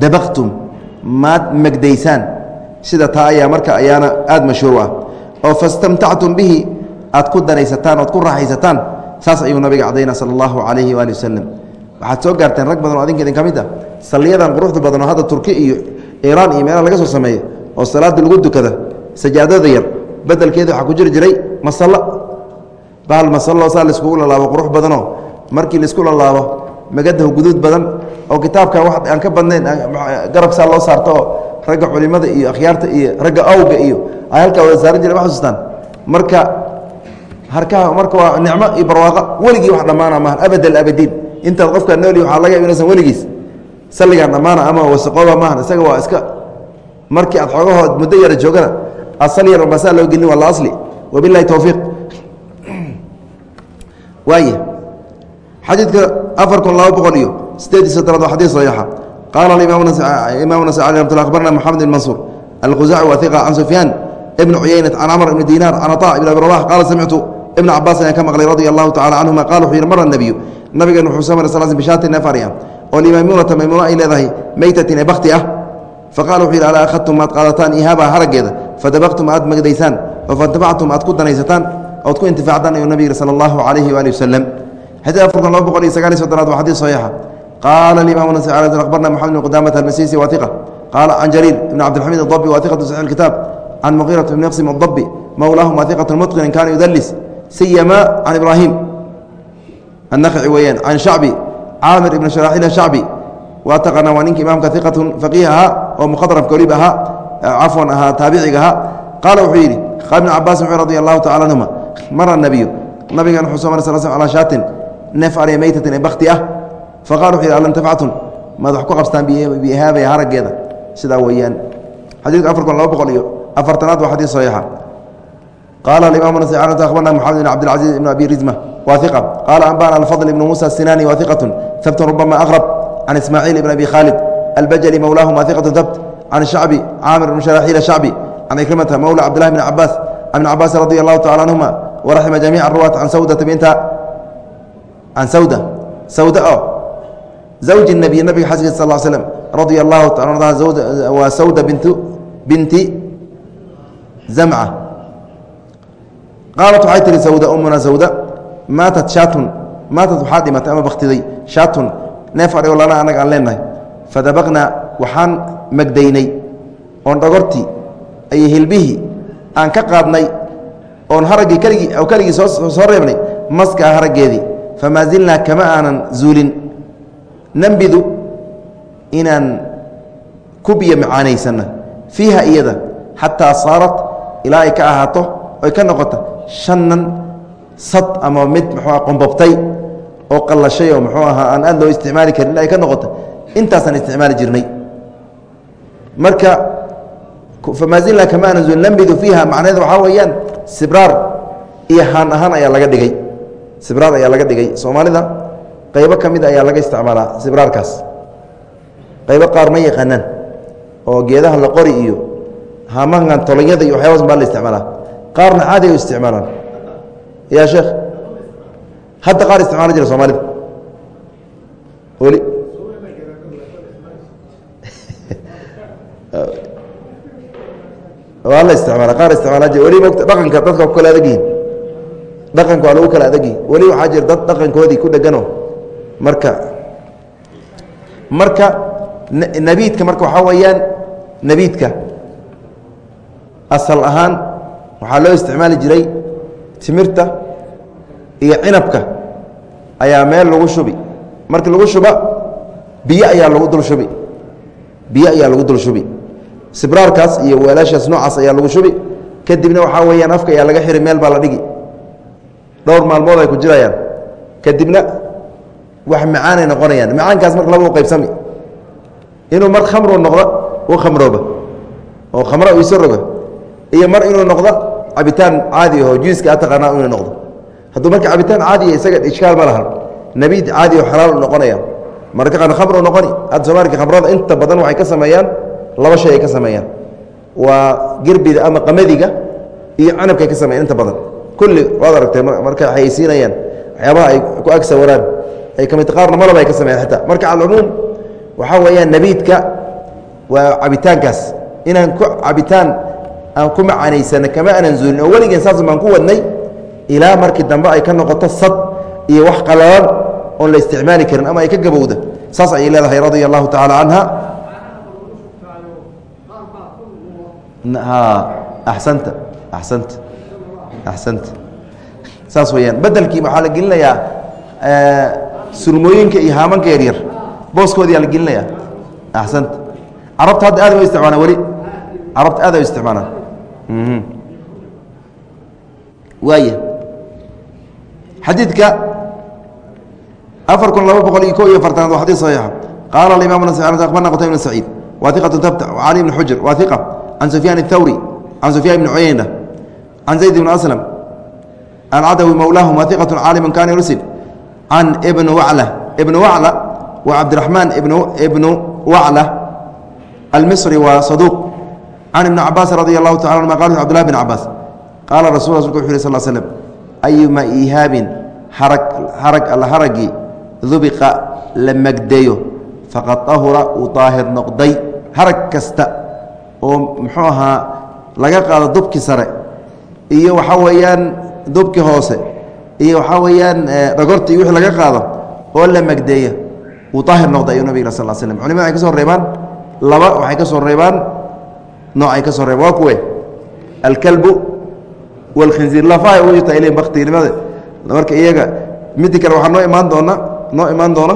dabaqtum? Maad magdaysaan sida taa ayaa marka ayaana aada mashhuur ah oo fastamtactum bihi aad ku danaysataan ood ku raaxaysataan saas ayuu nabiga cadayna sala allahu calayhi waali wasalam waxaad soo gaarteen rag badan oo adinka idin ka mid ah saliyadan quruxda badan oo hadda turki iyo iiraan iyo meelaha laga soo sameeyo oo salaada lagu dukada sajaadada yar bedelkeeda waxaa ku jiri jiray masallo bahal masallo saa laiskugu lalaabo qurux badanoo markii la isku lalaabo magadaho guduud badan oo kitaabka wax aan ka badnayn garabsaa loo saarto oo ragga culimada iyo akhyaarta iyo ragga awga iyo ay halkaa wada saaran jire ma xusuustaan marka harkaha marka waa nicmo iyo barwaaqo weligii wax dhammaana maaha abad alabadiin intaad qofkaa nooli waxaa laga yab inaysan weligiis. Salligaan dhammaana ama wasaqooba maahan isaga waa iska markii aad xoogahood muddo yara joogana asal yar masaa loo gelin waa la asli. Wabilahi towfiiq waaya xadiidka afar kun laba boqol iyo sideed iyo soddonaad waa xadiid saxiixa qaala imaam nas alي mt abarna moxamed bn mansuur alkhuzaci wa iqa can sufyaan ibn cuyaynat can camr ibni diinaar can aطa ibn abi rabax qaala samictu ibn cabaas ayaan ka maqlay radia allahu tacala canhuma qala wuxuu yihi mara nebiyu nabigeenu wuxuu soo maray sal sl bishaatin oo limaymuunata maymuuna ay leedahay meytatin ee bakti ah. Faqala wuxuu yidhi alaa akhadtum maad qaadataan ihaabaha haraggeeda fadabaqtum aad magdaysaan oo faintabactum aad ku danaysataan ood ku intifaacdaan ayuu nabig yihi sala allahu calayhi waali wasalam xadiid afartan laba boqol iyo sagaal iyo soddonaad waa xadiid saxiixa qaala alimaam nasi akhbarna moxamed bn qudamata almasisi wa iqa qaala can jariir ibn cabdilxamiid adabi wa iqatu saxix kitaab can muqirat bn naqsim adabi mowlaahum wa iqatu mutqinin kana yudalis siyama can ibraahim annakci weeyaan can shacbi caamir ibn sharaxiil shacbi waa waa ninka imaamka iqatun faqiih ahaa oo muqadrafka weliba ahaa cafwan ahaa taabiciga ahaa qaala wuxuu yidhi ibn cabaas wuxuu radi allahu tacala anhuma mara nabiyu nabigan wuxuu soo maray sal sl ala shaatin neef arya meytatin ee bakti ah faqala wuxu yidhi alan tafactum maad wax ku qabstaan biihaabaya haraggeeda sidaa weeyaan xadiidka afar kun laba boqol iyo afartanaad waa xadiid saxiixa qaala alimaam nas akhbarna moxamed ibn cabdilcaziiz ibn abi rizma wa qaala anbana alfadl ibnu muusa asinaani wa iqatun rubama aqrab can ismaaciil ibn abi khaalid albajli mowlaahum wa iqatu habt can shacbi caamir ibn sharaxiil shacbi can ikrimata mowla cabdillahi bn cabaas ibn cabaas radi allahu tacala canhuma waraxima jamiica ruwaat can sawdata binta can sawda sawda o zawji nabiy nabiga xaskiisa sal slm radia allahu taala waa sawda bintu binti zamca qaalat waxay tihi sawda umuna sawda maatat shaatun maatat waxaa dhimatay ama bakhtiday shaatun neef adhigoo lana annaga aan leenahay fadabaqnaa waxaan magdaynay oon dhogortii iyo aan ka qaadnay oon haraggii keligii oo keligii soo soo reebnay maskaa haraggeedii famaa zilnaa kama aanan zuulin nambidu inaan ku biyo macaanaysanna fiiha iyada xataa saarat ilaa ay ka ahaato oy ka noqoto shannan sad ama mid muxuu qombobtay oo qallashay oo muxuu ahaa aan aad loo isticmaali karin ilaa ay ka noqoto intaasaan isticmaali jirnay marka famaasilna kama aanan zuulin nambidu fiiha macnaheed waxaa weeyaan sibraar iyo haan ahaan ayaa laga dhigay sibraar ayaa laga dhigay. Soomaalida qaybo ka mid ayaa laga isticmaalaa sibraarkaas qaybo qaar ma yaqaanaan oo geedaha la qori iyo hamahan tolonyada iyo waxyaabaas baa la isticmaalaa. Qaarna caadi ay u isticmaalaan. Ya sheekh hadda qaar isticmaala jira soomaalida. Weli. Waa la isticmaala qaar isticmaala jira. Weli mota dhaqanka dadka ku kala adagyihin dhaqanka waa lagu kala adagyihin weli waxaa jira dad dhaqankoodii ku dhegano. Marka marka nabiidka marka waxaa weeyaan nabiidka asal ahaan waxaa loo isticmaali jiray timirta iyo cinabka ayaa meel lagu shubi. Marka lagu shuba biyo ayaa lagu dul shubi. Biyo ayaa lagu dul shubi. Sibraarkaas iyo weelaashaas noocaas ayaa lagu shubi. Kadibna waxaa weeyaan afka ayaa laga xiri meel baa la dhigi dhowr maalmood ay ku jirayaan. Kadibna wax macaanay noqonayaan. Macaankaas marka laba u inuu mar khamru noqdo u khamrooba. Oo khamro iso roga iyo mar inuu noqdo cabitaan caadi aho juiska a taqaanaa inuu noqdo. Hadduu marka cabitaan caadiya isaga ishkaal ma lahan nabiid caadi oo xalaal noqonaya marka qaar khamr u noqoni hadda soomaalika khamrada inta badan waxay ka sameeyaan laba shay ay ka sameeyaan. Waa gerbida ama qamadiga iyo canabka ay ka sameeyaan inta badan kulli waad aragtee markay xayeysiinayaan waxyaabaha ay ku ag sawiraan ay ka mid qaarna malaba ay ka sameeyaan xitaa. Marka calcumuum waxaa weeyaan nabiidka waa cabitaankaas. Inaan ku cabitaan aan ku macanaysana kama aanan zuulin oo weligeen saas baan ku wadnay ilaa markii dambe ay ka noqoto sad iyo wax qalalan oon la isticmaali karin ama ay ka gabowda. Saas ayay leedahay radia allahu tacaala canha axsanta axsanta axsanta saas weyaan bedelkii waxaa la gelinayaa surmooyinka iyo haamanka yaryar booskoodiyaa la gelinayaa axsanta carabta hadda aad ma isticmaalaan weli carabta aad ay isticmaalaan waaya xadiidka afar kun laba boqol iyo ko iyo afartanaad waa xadid saxiixa qaala alimaam abarna qutay bn saciid wa iqatu tabta cali bn xujr wa iqa sufyaan الthawri can sufyaan bni cuyayna can zayd bn aslam alcadawi mowlaahum wa iqatu caalimu kana yursil can ibn wacla ibn wacla wa cabdiraxmaan ibnu wacla almisri waa saduuq can ibni cabaas radi allahu taala anuma qal cbdulahi bn cabaas qaala rasul rasulka wuxu yhi sal slm ayuma iihaabin harag harag alla haragii dubiqa la magdeeyo faqad ahura uu daahir noqday harag kasta oo muxuu ahaa laga qaado dubki sare iyo waxaa weeyaan dubki hoose iyo waxaa weeyaan dhagorti wixii laga qaado oo la magdeeya uu daahir noqday ayuu nabig sal slm culimada ay ka soo reebaan laba waxay ka soo reebaan noocay ka soo reebaan waa kuwe alkalbu walkhinziir lafaha u jirta aylen baktinimada marka iyaga midi kale waxaa noo imaan doona noo imaan doona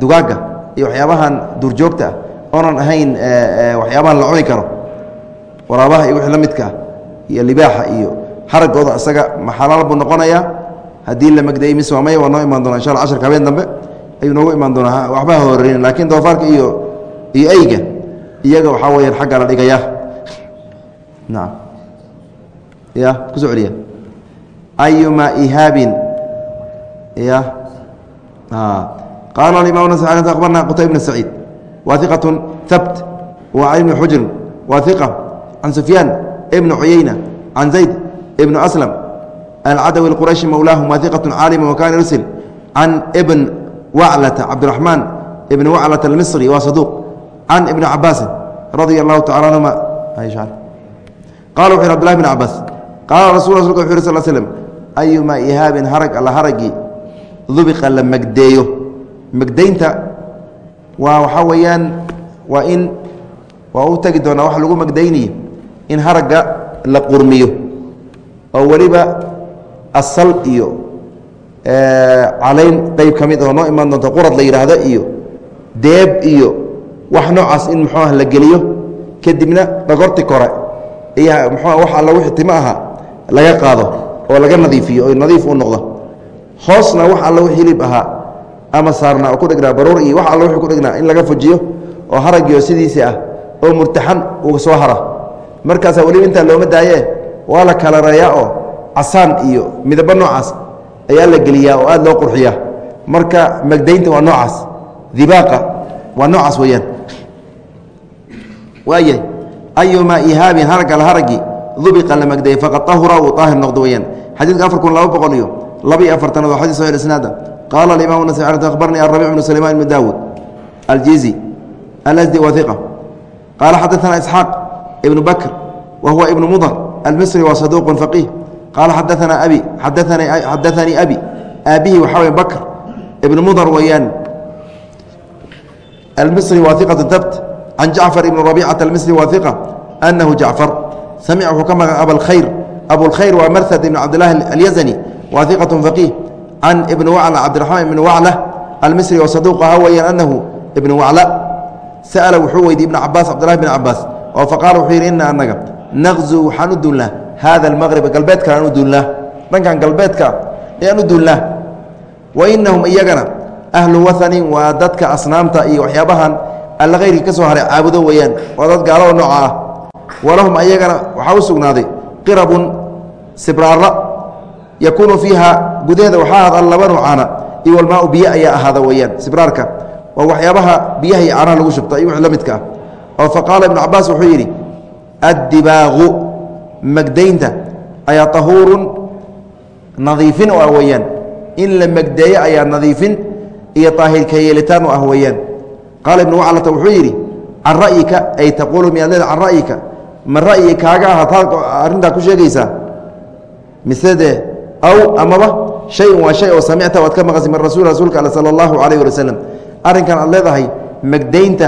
dugaagga iyo waxyaabahan duurjoogta ah oonan ahayn waxyaabahan la cuni karo waraabaha iyo wixii la midka ah iyo libaaxa iyo haragooda isaga maxalaal buu noqonayaa. Haddii la magdayey miswaamaya waa noo imaan doona insha alla casharka habeen dambe ayuu noogu imaan doonaa. Waxba horerin laakiin doofaarka iyo iyo eyga iyaga waxaa weyaan xagga la dhigaya naam. Ya ku soo celiya ayuma ihaabin. Ya qaala imam abarna qutay bn saciid wa iqaة habt wa cali bn xujrin wa iqa can sufyaan ibn cuyeyna can zayd ibn aslam alcadawi اqurayshi mowlaahum wa iqaة caalima wakana yursil can ibn waclata cabdiraxmaan ibn waclata almisri wa saduuq can ibni cabaasin radia allahu tacala anhuma qala wuxu yh abdulahi bn cabaas qaala rasul rasulka yh sal slm ayuma ihaabin harag alla haragii dubiqa la magdeeyo. Magdaynta waa waxaa weeyaan waa in waa u tegi doonaa waxa lagu magdaynayo in haragga la qurmiyo oo weliba asal iyo calayn qeyb ka mid oo noo imaan doonta qurad la yidhaahdo iyo deeb iyo wax noocaas in muxuu ah la geliyo kadibna dhagorti kore iyo muxuu wax alla wixii timo aha laga qaado oo laga nadiifiyo oo nadiif u noqdo. Hoosna wax alla wix hilib ahaa ama saarnaa oo ku dhegnaa baruur iyo wax alla wixii ku dhegnaa in laga fujiyo oo haragiio sidiisii ah oo murtaxan uu soo hara markaasaa weliba intaa looma daayee waa la kalareeyaa oo casaan iyo midabo noocaas ayaa la geliyaa oo aad loo qurxiyaa. Marka magdaynta waa noocaas dibaaqa waa noocaas weeyaan. Waaya ayuma ihaabin harag al haragi dubiqa la magdayay faqad ahura uu aahir noqdo weyaan xadiidka afar kun laba boqol iyo laba iyo afartanaad xadis saxi isnaada qaala alimam nas akhbarnii arabic bnu sulayman ibnu daawud aljizi alasdi wa iqa qaala xadaana isxaaq ibnu bakr wa huwa ibnu mudar almisri wa saduuq faqiih qaala xadaana abi xadaanii abi aabihi waxaa wey bakr. Ibnu mudar weeyaan almisri wa iqatu dabt can jacfar ibni rabicata almisri wa iqa anahu jacfar samic wuxuu ka magan abalkhayr abulkhayr waa marhad ibn cabdilahi alyazani wa iqatu faqiih can ibni wacla cabdiraxmaan ibni wacla almisri wa saduuq aha weyaan anahu ibn wacla sa'ala wuxuu weydiy ibna cabaas cabdillahi bn cabaas oo faqaala wuxuu yidhi ina anaga naqzu waxaan u duulnaa hada almaqriba galbeedka aan u duulnaa dhankan galbeedka ayaan u duulnaa wa inahum iyagana ahlu wahanin waa dadka asnaamta iyo waxyaabahan alla khayrkii ka soo haray caabudo weeyaan waa dad gaalada nooca ah. Walahum ayagana waxaa u sugnaaday qirabun sibraara yakuunu fiiha gudaheeda waxaa ahaada laba nuucaana iyo walmaau biyo ayaa ahaada weeyaan sibraarka. Waa waxyaabaha biyaha iyo caanaha lagu shubta iyo wixii la midka ah oo faqaala ibnu cabaas wuxuu yidhi addibaaqu magdaynta ayaa tahuurun nadiifin u ah weeyaan. In la magdeeyo ayaa nadiifin iyo daahirka yeelitaan u ah weeyaan. Qaala ibnu waclata wuxuu yidhi can ra'yika ay taquulu miyaad leeda can ra'yika ma ra'yi kaaga aha taad arrintaa ku sheegaysaa? Mise dee aw amaba shayin waa shay oo samicta waad ka maqasay min rasul rasuulka ale sala allahu calayh wali wasalam arrinkan aad leedahay magdaynta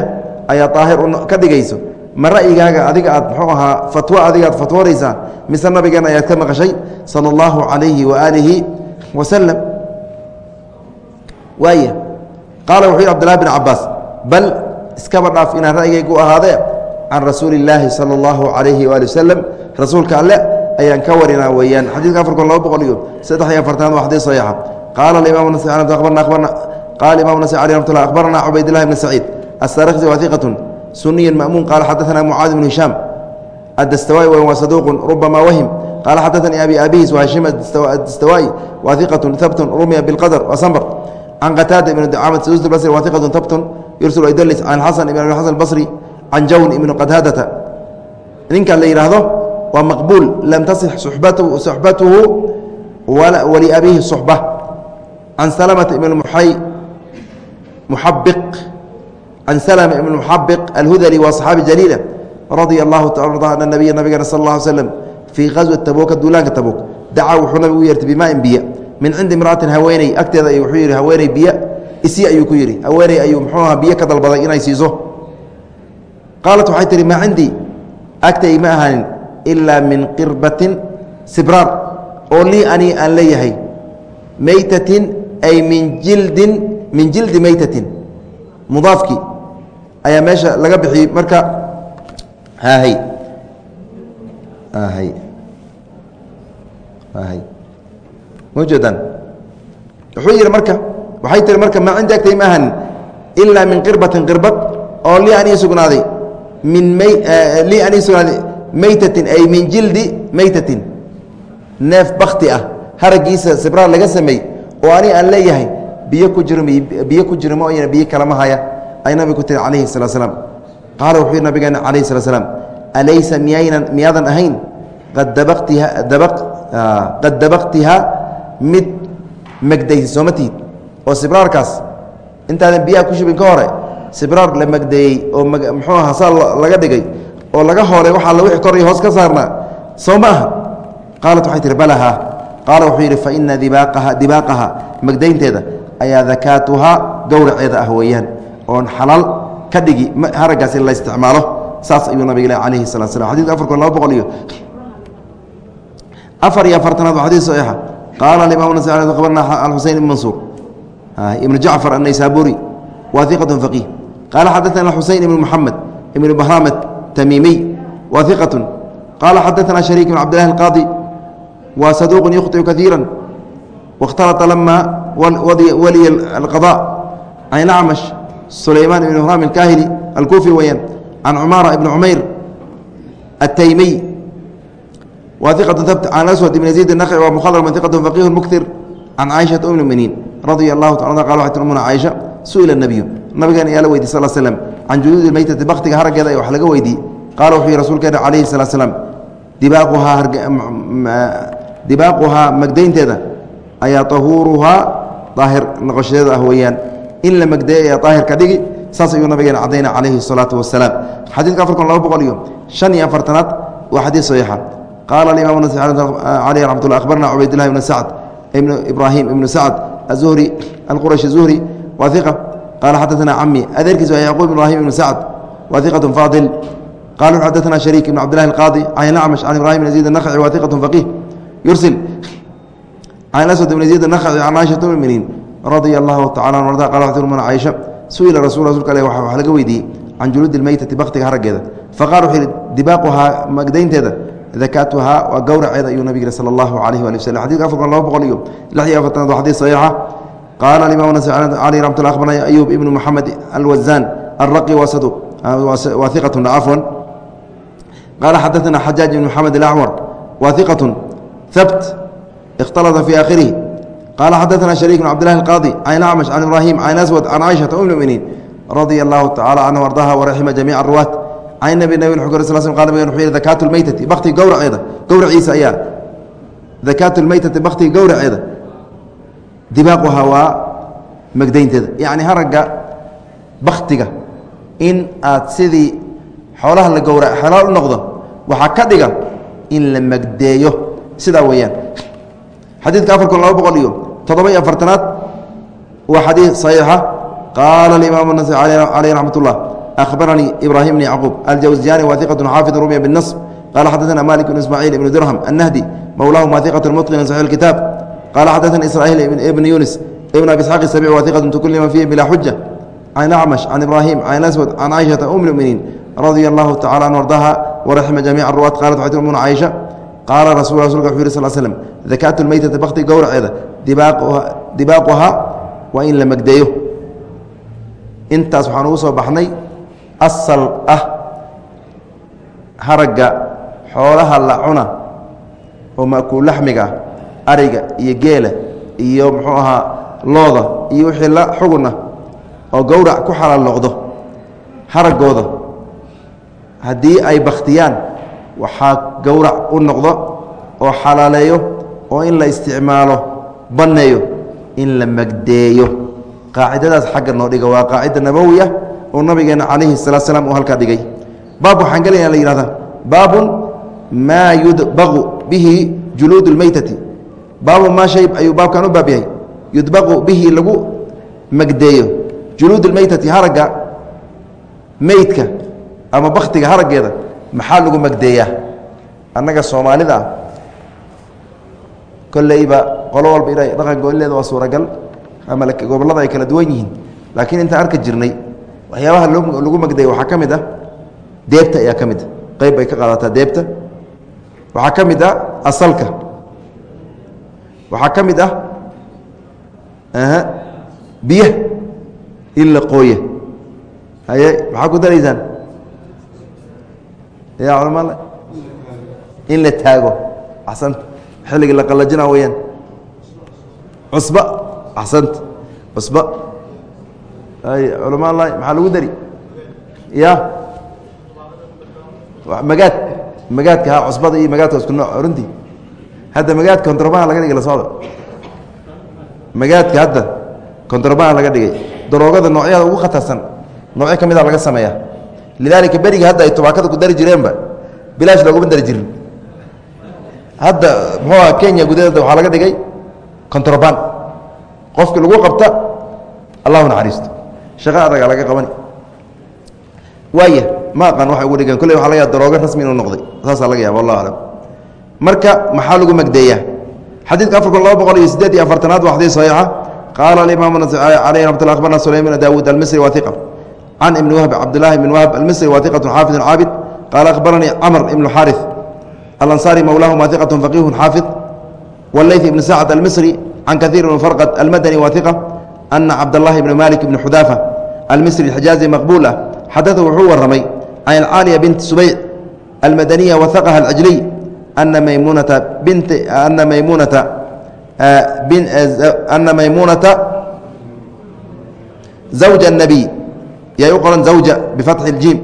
ayaa daahir ka dhigayso ma ra'yigaaga adiga aad muxuu ahaa fatwo adiga aad fatwoonaysaa mise nabigan ayaad ka maqashay sala allahu calayhi waaalihi wasalam waaya qaala wuxuu yidhi abdillahi bin cabaas bal iskaba dhaaf inaan ra'yigaygu ahaadee can rasuuli illaahi sala allahu calayhi waali wasalam rasuulka alle ayaan ka warinaa weeyaan xadiidka afar kun laba boqol iyo saddex iyo afartanaad waa xadiis saxiixa qaala abarna qaala imamu nasi alih raxmat llah akhbarana cubaydillahi bni saciid astarkhsi wahiqatun suniy maأmuun qaala xadaثna mucaad bn hishaam adastawaa'i waa saduuqu rubama wahim qaala xadaثanii abi abihiis wahashim adastawaa'i wahiqatun habtun rumiya biاlqadr wasambr can qataada ibn dacaamat saduus basri wahiqatun habtun yursul idlis can xasan ibn abi xasan basri can jawn ibn qataadata ninka la yidhaahdo waa maqbuul lam tasix suxbatuhu waliabihi suxba can salamata ibn muxabiq can slm ibn muxabiq alhudali waa صaxaabi jaliila radia allahu arda ana nabiya nabigana sal اla slm fii qaswat tabuuka duulaanka tabuuk dacaa wuxuu nabigu u yeertay bimaain biya min cindi imra'atin haweeney agteeda wuxuu yidhi haweeney biyo isi ayuu ku yidhi haweeney ayuu muxuu aha biyo ka dalbaday inay siiso qaalat waxay tihi maa cindii agtay ma ahaanin ilaa min qirbatin sibraar oo lii ani aan leeyahay meytatin ay min jildin min jildi meytatin mudaafkii ayaa meesha laga bixiyey. Marka haahay haahay haahay ma wuxuu yidhi marka waxay tihi marka maa cindi agtay ilaa min qirbatin qirbad oo lii anii sugnaaday. Min may lii anii sugnaaday meytatin ay min jildi meytatin neef bakti ah haraggiisa sibraar laga sameey oo ani aan leeyahay biyo ku jiro biyo ku mooyane biyo kalama haya ay nabig ku tiri calayhi salaa slaam qaala wuxuu yidhi nabigeena calayhi salaa slaam alaysa miyaynan miyaadan ahayn? Qad dabaqtiha daba qad dabaqtihaa mid megdaysa sooma tihid oo sibraarkaas intaadan biyaha ku shubin ka hore sibraar la megdeeyey oo muxuu aha saa laga dhigay oo laga hoolay waxaa la wixi koraya hoos ka saarnaa soo ma aha. Qaalat waxay tihi balaha. Qaala wuxuu yidhi fa ina dibaaqaha dibaaqaha megdaynteeda ayaa dakaatuhaa gowraceeda ah weeyaan oon xalaal ka dhigi haraggaas in la isticmaalo saas ayuu nabig leh calayhi salatu slam xadidka afar kun laba boqol iyo afar iyo afartanaad waa xadis saxiixa qaala alimaam nas abarna alxuseyn ibn mansuur ibnu jacfar annaysaburi wahiqatun faqiih qaala xadaثana xuseyn ibn moxamed ibn bahramat tamiimiy wahiqatun qaala xadaثana shariik ibn cabdillahi alqaadi wa saduuqun yukhطiu kaiira واkhtalطa lama waliya الqضاء can acmash sulaymaan ibn huraam alkaahili alkuufi weyaan can cumaara ibni cumayr ataymiy wa iqatu habt can aswad ibn zayd naqi waa mukhalaman iqatu faqiihu muktir can caaishata um muminiin radia allahu tacala qal waxay tir umuna caaisha su'ila nebiyu nabigeena ayaa la weydiy sal slm can juduudi meytati baktiga haraggeeda wax laga weydiyey qaala wuxuu yihi rasuulkeena calayhi salaat slam dibaaquhaa dibaaquhaa magdaynteeda ayaa tahuuruhaa daahir noqoshadeeda ah weeyaan in la magdeeya daahirka dhigi saas ayuu nabigeena cadayna calayhi salaatu wasalaam xadiidka afar kun laba boqol iyo shan iyo afartanaad waa xadiid saxiixa. Qaala alimaam cali raxmatullah akhbarna cubaydillahi ibnu sacd ibnu ibraahim ibnu sacd azuhri alqurashi azuhri waa qaala xadaana cami adeerkiis waa yacquub ibrahim ibnu sacd waa faadil. Qala wuxuu xadaana shariik ibn cabdillahi alqaadi can ilacmash can ibrahim ibn zayd annakhaci waa iqatun yursil. Can aswad ibn zayd annakhaci can aishata ummuminiin radia allahu tacala arda qala waxti umana caaisha su'ila rasul rasulka ale waxaa laga weydiiyey can juluudi ilmeytati bakhtiga haraggeeda. Faqala wuxuu yihi dibaaquhaa magdaynteeda dakaatuhaa waa gowraceeda ayuu nabig yihi sala allahu calayhi waali waslm xadidka afar kun laba boqol iyo lix iyo afartanaad waa xadiid saxiixa. Qaala alimaam nas calih raxmatullah akhbarnaya ayub ibnu moxamed alwazaan alraqi wasadu ah, waa iqatun cafwan qaala xadaثna xajaaj ibn moxamed alacmar waa iqatun habt ikhtalata fii aakhirihi qala xadaثna شharيك بن cbdالlah الqاضي can أcmش can ibrahim can aswad can caiشhaةa um muminiin radي الlahu tacalى canhu ardaha waraxima jamiic الruwaat can nabi nabig xu sl sl qal nabig wuxuu yihi dakaatu lmeytati baktiga gowraceeda gowraciisa ayaa dakaatu lmeytati baktiga gowraceeda dibaaquhaa waa magdaynteeda yacni haragga baktiga in aad sidii xoolaha la gowra xalaal u noqdo waxaa ka dhiga in la magdeeyo sidaa weeyaan xadiidka afar kun laba boqol iyo toddoba iyo afartanaad waa xadiid saxiixa qaala alimaamu nasai caleyh raxmat ullah أخبرني إبراهيم بن يعقوب الجوزجاني واثقة حافظ رمي بالنصب قال حدثنا مالك بن إسماعيل بن درهم النهدي مولاه واثقة متقن صحيح الكتاب قال حدثنا إسرائيل بن يونس ابن أبي إسحاق السبيع واثقة تكلم فيه بلا حجة عن أعمش عن إبراهيم عن أسود عن عائشة أم المؤمنين رضي الله تعالى عنه وارضاها ورحم جميع الرواة قالت waxay tilmaamuna عائشة qaala rasul rasulka wuxuu yiri sal slam dakaatu lmeytati bakti gowraceeda dibaaquha waa in la magdeeyo. Intaas waxaan ugu soo baxnay asal ah haragga xoolaha la cuna oo makuulaxmiga ah ariga iyo geela iyo muxuu ahaa looda iyo wixii la xuguna oo gowrac ku xalaal noqdo haraggooda. Haddii ay bakhtiyaan waxaa gowrac u noqdo oo xalaaleeyo oo in la isticmaalo banneeyo in la magdeeyo. Qaacidadaas xagga noo dhiga. Waa qaacida nabowi ah oo nabigeena calayhi salaa slam uu halkaa dhigay. Baab waxaan gelayna la yihahdaa baabun maa yudbaqu bihi juluud اlmeytati baabu maa shay ayuu baabkan u baab yahay. Yudbaqu bihi lagu magdeeyo. Juluud اlmeytati haragga meydka ama baktiga haraggeeda maxaa lagu magdeeyaa? Annaga soomaalida kolleyba qolo walba inay dhaqan goolileeda waa suuragal. Ama gobollada ay kala duwan yihiin. Laakiin intaan arki jirnay waxyaabaha lagu magdeeya waxaa ka mid ah deebta ayaa ka mid a qeyb bay ka qaadataa deebta. Waxaa ka mid ah asalka. Waxaa ka mid ah biyaha in la qooye. Haye maxaa ku daraysaan? Ya culama in la taago. Axsanta xilligii la qallajina weyaan cusba axsanta cusba. Culama lahi maxaa lagu dari? Ya magaad magaadka ha cusbada iyo magaadka isku nooc runtii. Hadda magaadka kontrabaha laga dhigay la socda magaadka hadda kontrabaha laga dhigay daroogada noocyada ugu khatarsan noocyo ka mida laga sameeya lidaalika beriga hadda ay tubaakada ku dari jireenba bilaash looguma dari jirin hadda muxuuaha kenya gudaheeda waxaa laga dhigay kontrabaan qofkii lagu qabta allahu naxariisto shaqo adaga laga qabani. Waaya ma aqaan waxay ugu dhigan kolley waxa laga yaaba daroogo rasmi inuu noqday. Saasaa laga yaaba wallahu aclam. Marka maxaa lagu magdeeyaa? Xadiidka afar kun laba boqol iyo siddeed iyo afartanaad waa xadiis saxiixa. Qaala alimaam caleyh ramat lla akhbarna sulayman daawuud almisri waa iqa can ibni wahb cabdillaahi ibn wahb almisri waa iqatun xaafidun caabid. Qaala akhbaranii camr ibnu xaarif alansaari mowlaahuma iqatun faqihun xaafid wاleyث ibn sacd almisri can kahiir ibn farqad almadani waa iqa ana cabdاllahi ibn malik ibn xudaafa almisri xijaazi maqbuul ah xadada wuxuu waramay can alcaaliya bint subayc almadaniya wahaqaha alcajliy ana maymunata bint ana maymunata ana maymunata zawja الnabiy yay u qoran zawja bifatxi اljiim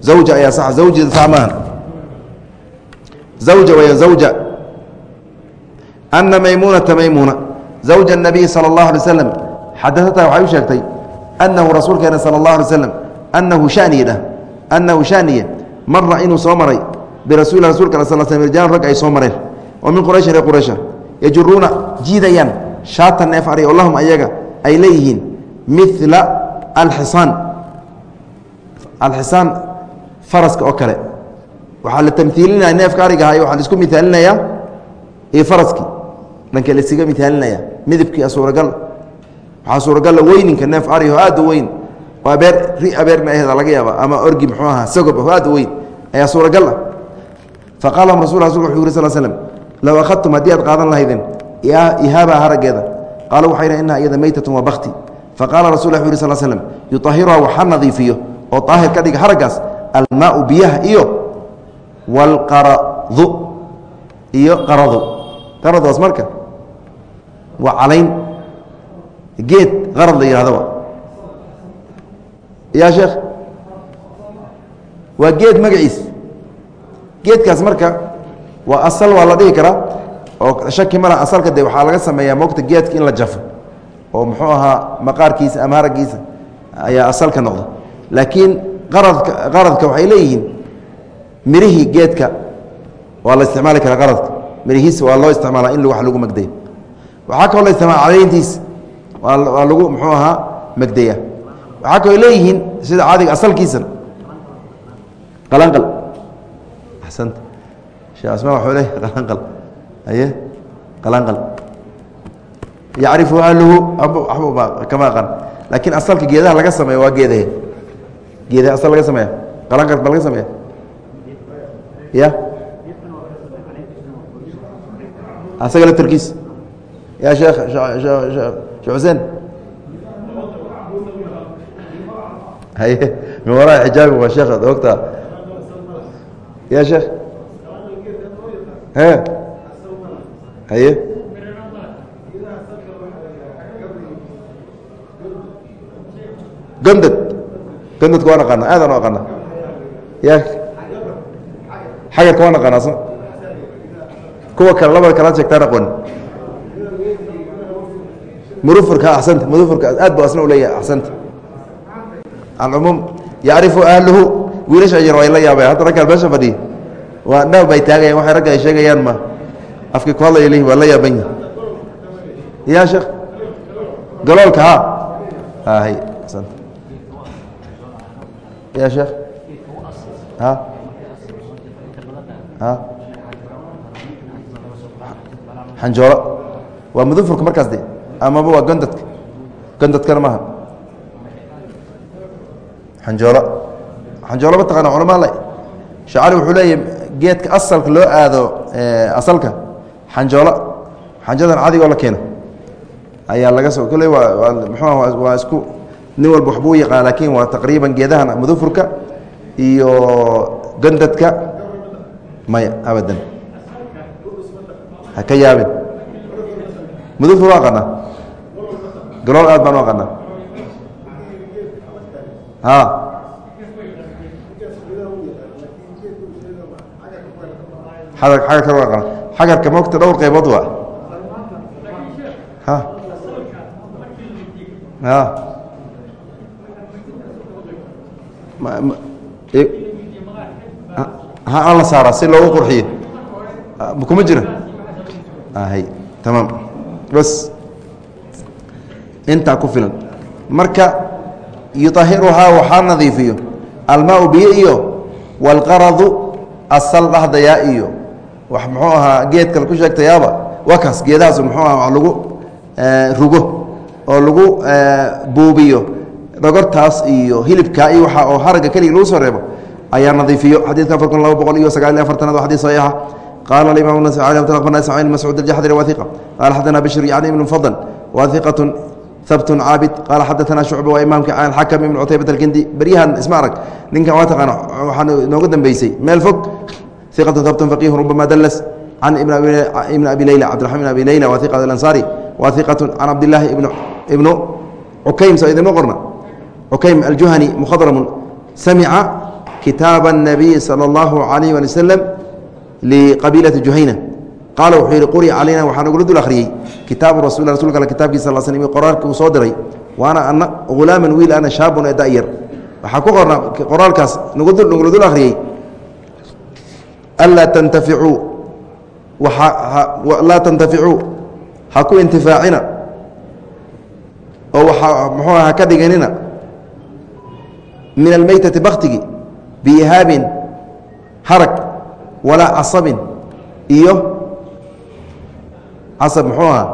zawja ayaa sax zawjida sax maahan zawja waya zawja ana maymunata maymuna zawja الnabiy salى اllahu alay slam xadaata waxay u sheegtay anahu rasuulkeena salى اllah alay slam anahu shaniye dhah anahu shaniye mara inuu soo maray birasuuli rasulka sal sl rijaalan rag ay soo mareen oo min qurayshin reer quraysha yajuruuna jiidayaan shaata neef ari oo lahum ayaga ay leeyihiin mila alxisaan alxisaan faraska oo kale waxaa la tamhiilinaya neefka ariga ahay waxaa la isku mihaalinayaa iyo faraskii dhanka la isaga mihaalinaya midabkii suuragal. Waxaa suuragalla weyninka neef ari oo aad u weyn. Oo abeer ri abeerna aheeda laga yaaba ama orgi muxuu ahaa sagob oo aad u weyn. Ayaa suuragal ah. Fa lahum rasul rasulka wuxuu yuri sal slam low akhadtum haddii aad qaadan lahaydeen ihaabaa haraggeeda. Qaala waxay yidhahen innaha iyada meytatun waa bakti faqaala rasul wuxu yuri sal slm yuطahiruha waxa nadiifiyo oo daahir ka dhiga haraggaas almaau biyaha iyo qaradu iyo qaradu qaradaas marka waa calayn. geed qarad la yihahdoba ya sheekh? waa geed magaciis. geedkaas marka waa asal waa la dhihi karaa oo shaki mala asalka de waxaa laga sameeyaa mogta geedka in la jafo. oo muxuu ahaa maqaarkiisa ama haragiisa ayaa asalka noqda. laakiin qaradka qaradka waxay leeyihiin mirihii geedka waa la isticmaali karaa qaradka mirihiisa waa loo isticmaala in wax lagu magdayo waxaa kaloo la isticmaala caleyntiisa waa lagu muxuu ahaa magdaya waxaa kaloo leeyihiin sida caadiga asalkiisana. Qalanqal. Axsanta. Sheekh asmaa waxuu leeyahy qalanqal. Aye qalanqal. Yacrifu ahluhu waba kama aqan laakiin asalka geedaha laga sameeya waa geedahe. Geedaha asal laga sameeya qalanqal ma laga sameeya ya. Asaga laftarkiis ya sheekh sheekh xuseen haye min waraa xijaabi waa sheekh ogta ya sheekh e haye gondad gondadka waa naqaana aadaan u aqaana ya xagarka waa naqaana so kuwa kale labada kalaad sheegtaan aqoon murufurka axsanta murufurka aad bu asna u leeyahay axsanta alcumuum yacrifu ahluhu wiilasha yar way la yaabeen hadda ragkaan meesha fadhiya waa dhaab bay taagayan waxay ragga ay sheegayaan ma afkii ku hadlaya lehi waa la yaaban yihi ya sheekh galoolka ha hay asanta ya sheekh ha ha? Xanjoolo waa mudufurka markaas de amaba waa gondadka gondadkana maaha. Xanjoolo xanjoolo ma taqaana culamaa le shacali wuxuu leeyahy geedka asalka loo aado asalka. Xanjoolo xanjadan cadigoo la keeno ayaa laga soo kolley waa muxuuah waa isku nin walba waxbuu yaqaan laakiin waa taqriiban geedahan mudufurka iyo gondadka maya abadan. Ha ka yaabin. Mudufur waa aqanaa galool aad baan u aqanaa a kale aqana xagarka mogta dhowr qaybood waa? Ha? A aan la saaraa si loogu qurxiyo. Kuma jira hay tamaam bas. Intaa ku filan. Marka yuطahiruhaa waxaa nadiifiyo almaau biyo iyo wاlqaradu asal dhahdayaa iyo wax muxuu ahaa geedkale ku sheegtayaaba waa kaas muxuu aha wax lagu rugo oo lagu buubiyo dhogortaas iyo hilibkaa iyo waxa oo haragga keligii lagu soo reebo ayaa nadiifiyo xadiidka afar kun laba boqol iyo sagaal iyo afartanaad waa xadis saxiixa qaala alimam nasai mascuud aljaxdri wa iqa qaala xadana bishr yani ibn fadl wa iqatu habt caabid qaala xadaana shucba waa imaamka can xakam ibn cutaybat alkindi beryahan isma arag ninkan waa taqaana waxaa nooga dambeysay meel fog iqatu habtun faqihu rubama dallas. Can ibn abi leyla cabdiraxman ibn abi leyla wa iqa alansaari wa iqatu can cabdillaahi ibnu cukaym soo idinma qorna cukaym aljuhani mukhadramun samica kitaaba الnabiy salى اllahu alayh ali waslm liqabiilati juhayna qaala wuxuu yihi quri calayna waxaa nagula dul akhriyey kitaabu rasul rasulka al kitabkiisa sal slm qoraalka uu soo diray waana ana hulaaman wiil ana shaabun ee da'yar waxaa ku qorna qoraalkaas nagula dul akhriyey anlaa tantaficuu laa tantaficuu ha ku intifaacina oo waaa muxuu ha ka dhiganina min almeytati baktigi biihaabin harag walaa casabin iyo casab muxuu ahaa?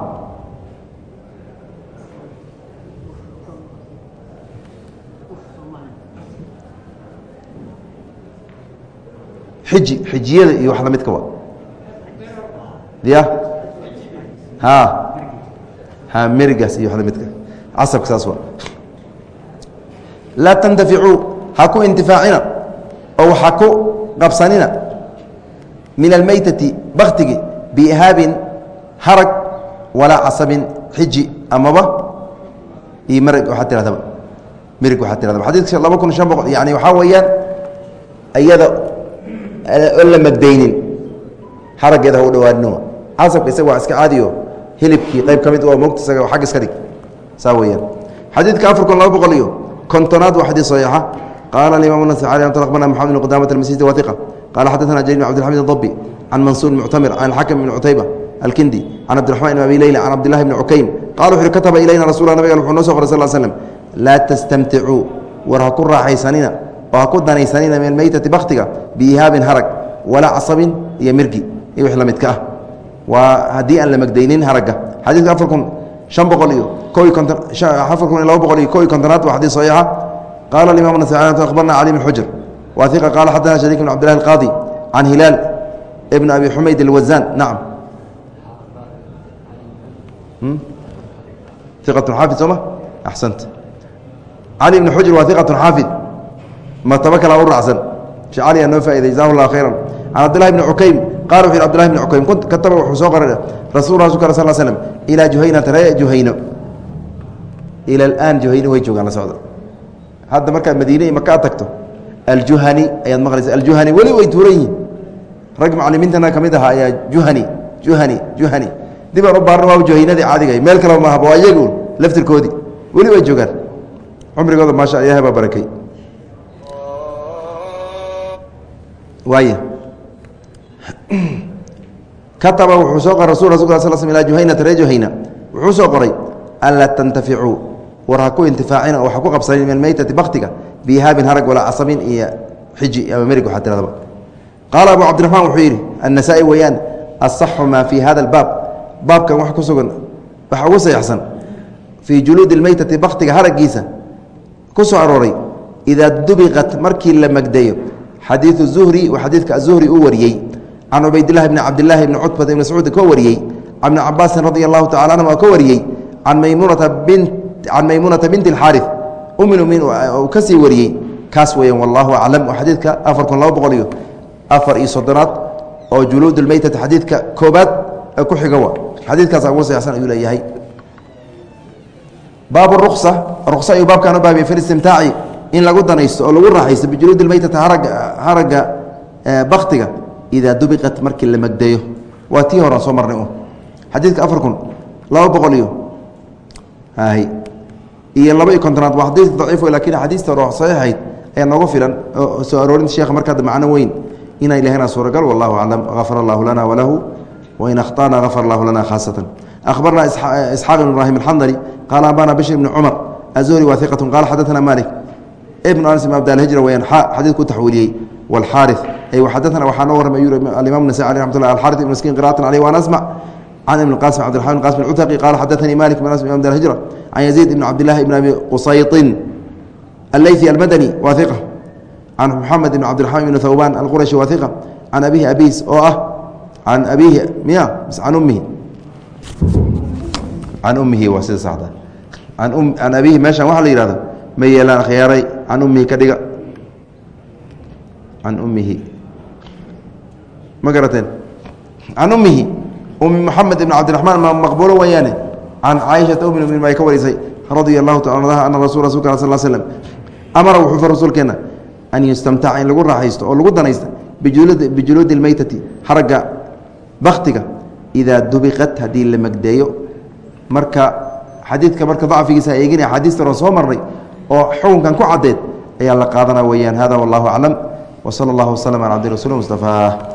Xiji xijiyada iyo wax lamidka wa ya? Ha. Ha merigaas iyo wax lamidka casabka saas waa. Laa tantaficuu ha ku intifaacina oo waxa ku qabsanina min almeytati baktigi biihaabin harag walaa casabin xiji amaba iyo marg waxaa tiradaba mirig waxaa tiradaba laba kun shan boqol yani waxaa weeyaan iyada on la magdaynin haraggeeda ha u dhawaanino casabka isaga waa iska caadiyo hilibkii qayb ka mid waa mogta isaga xag iska dhig saa weeyaan. Xadiidka afar kun laba boqol iyo kontonaad waa xadiid saxiixa qala imam nas bna mxamed bn qdamat almasjid waiqa qala xadana jayr bn bdixamid اdabi can mansuur bn muctamir can alxakm bn cutayba alkindi can cabdiraxman bn abi leyla can cabdilahi bn cukaym qal wuxu kataba ilayna rasula nabig wxuu noo so qoray sal slm laa tastamticuu war ha ku raaxaysanina oo ha ku danaysanina min almeytati bakhtiga biihaabin harag walaa casabin iyo mirgi iyo wix la midka ah waa haddii aan la megdaynin haragga xadiidka afar kun shan boqol iyo ko iyo konton afar kun iyo labo boqol iyo ko iyo kontonaad waa xadiis saxiixa qala الimam النasائي أخbarna cلي بن xujr وثiqa qala xadana شhrيك بن cبd لله الqاضي عan hilaal بn abi xumayd الwazan naعم iqة xaafid sooma axsant cali بn xujr waa iqaة xaafid martabo kala u raacsan she cali aa noo faa'iday jaزah الlah khayرا can cabdالlahi بn cukaym qala wuxu yh cbdالlahi بn cukaym kataba wuxuu soo qoray rasul rasulka sal slm ilaa juhaynata ree juhayno ila alaan juhayno way joogaan la socda hadda markaad madiine iyo maka ad tagto aljuhani ayaad maqlaysa aljuhani weli way tuuran yihiin rag macalimiintana ka mid ahaa ayaa juhani juhani juhani. Dib aan u baarna waa juhaynadii caadiga meel kaleba maahaba waa iyagu laftirkoodii. Weli way joogaan. Cumrigooda maasha ilahay baa barakay. Waay kataba wuxuu soo qoray rasul rasulka sal sl ila juhaynata ree juhayna. Wuxuu soo qoray anlaa tantaficuu war ha ku intifaacina oo ku qabsanin min baktiga biihaabin harag walaa casabin iyo xiji ama waxaa tiradaba. Qaala abu cabdiraxmaan wuxuu yidhi annasaa'i weeyaan asaxu maa fii hada albaab? Baabkan wax ku sugan waxa ugu sayaxsan fii juluudi اlmeytati baktiga haraggiisa ku soo arooray idaa dubiqat markii la magdeeyo xadiidu zuhri wa xadiidka azuhri uu wariyey can cubaydillahi bni cabdillaahi bni cutbata ibni mascuud ka wariyey can cabaasin radi allahu tacala anhum oo ka wariyey can maymunata bin can maymuunata binti اxaari uminmin ka sii wariyey. Kaas weya wallaahu aclam xadiidka afar kun laba boqol iyo afar iyo soddonaad oo juluud lmeytati xadiidka koobaad ku xiga wa xadiidkaas ugu saxsan ayuu leeyahay. Baab ruqsa ruqsa ayuu baabkaan u baabiyay fi in lagu danaysto oo lagu raaxaysto bijuluud ilmeytati haragga baktiga idaa dubiqat markii la magdeeyo. Waa tii horan soo marnay u xadiidka afar kun laba boqol iyo iyo laba iyo kontonaad waa xadiis daciif lakin xadiista hore saxiixayd ayaa nooga filan oo soo aroorinta sheekha markaa macno weyn inay lahena suuragal wallahu aclam gafar allahu lana walahu wain akhطana gafar allahu lana khaasatan akhbarna isxaaq ibn ibrahim alxandali qaala ambana bishr ibni cumar azuhri waa iqatu qala xadaثna malik ibn anas ibn abdalhijra weyaan xadiidku taxwiiliyey wاlxaariث ay xadaثna waxaa noo warramay yuri alimam nasai alih ramat lah alxariث ibn miskiin qira'atan alيh waan asmc can ibn qasm cbdiaman qasm cutaqi qaala xadaanii malik bn anas imam dar hijra can yaziid ibn cabdillahi ibn abi qusaytin alleysi almadani waa iqa can muxamed ibn cabdiraxmaan ibn thawbaan alqurashi waa iqa can abihi abis oo ah can abiihi miya mise can ummihi can ummihi waa sida saxda can abiihi meeshan waxaa la yihahdo ma yeelaan khiyaaray can ummihi ka dhiga can ummihi ma garateen can ummihi ummi moxamed ibn cabdiraxmaan ma maqbuulo wayaane? Can caaishata ummi muminin ay ka warisay radia allahu taala anha ana rasul rasulka sal slm amara wuxuu fa rasuulkeenna an yustamtaca in lagu raaxaysto oo lagu danaysta bijuluudi اlmeytati haragga baktiga idaa dubiqat haddii la magdeeyo. Marka xadiidka marka dacfigiisa eeginaya xadiista hore soo marnay oo xukunkan ku caddeed ayaa la qaadana weeyaan hada wallahu aclam. Wsala اllah waslm ala cabdi rasul mustafaa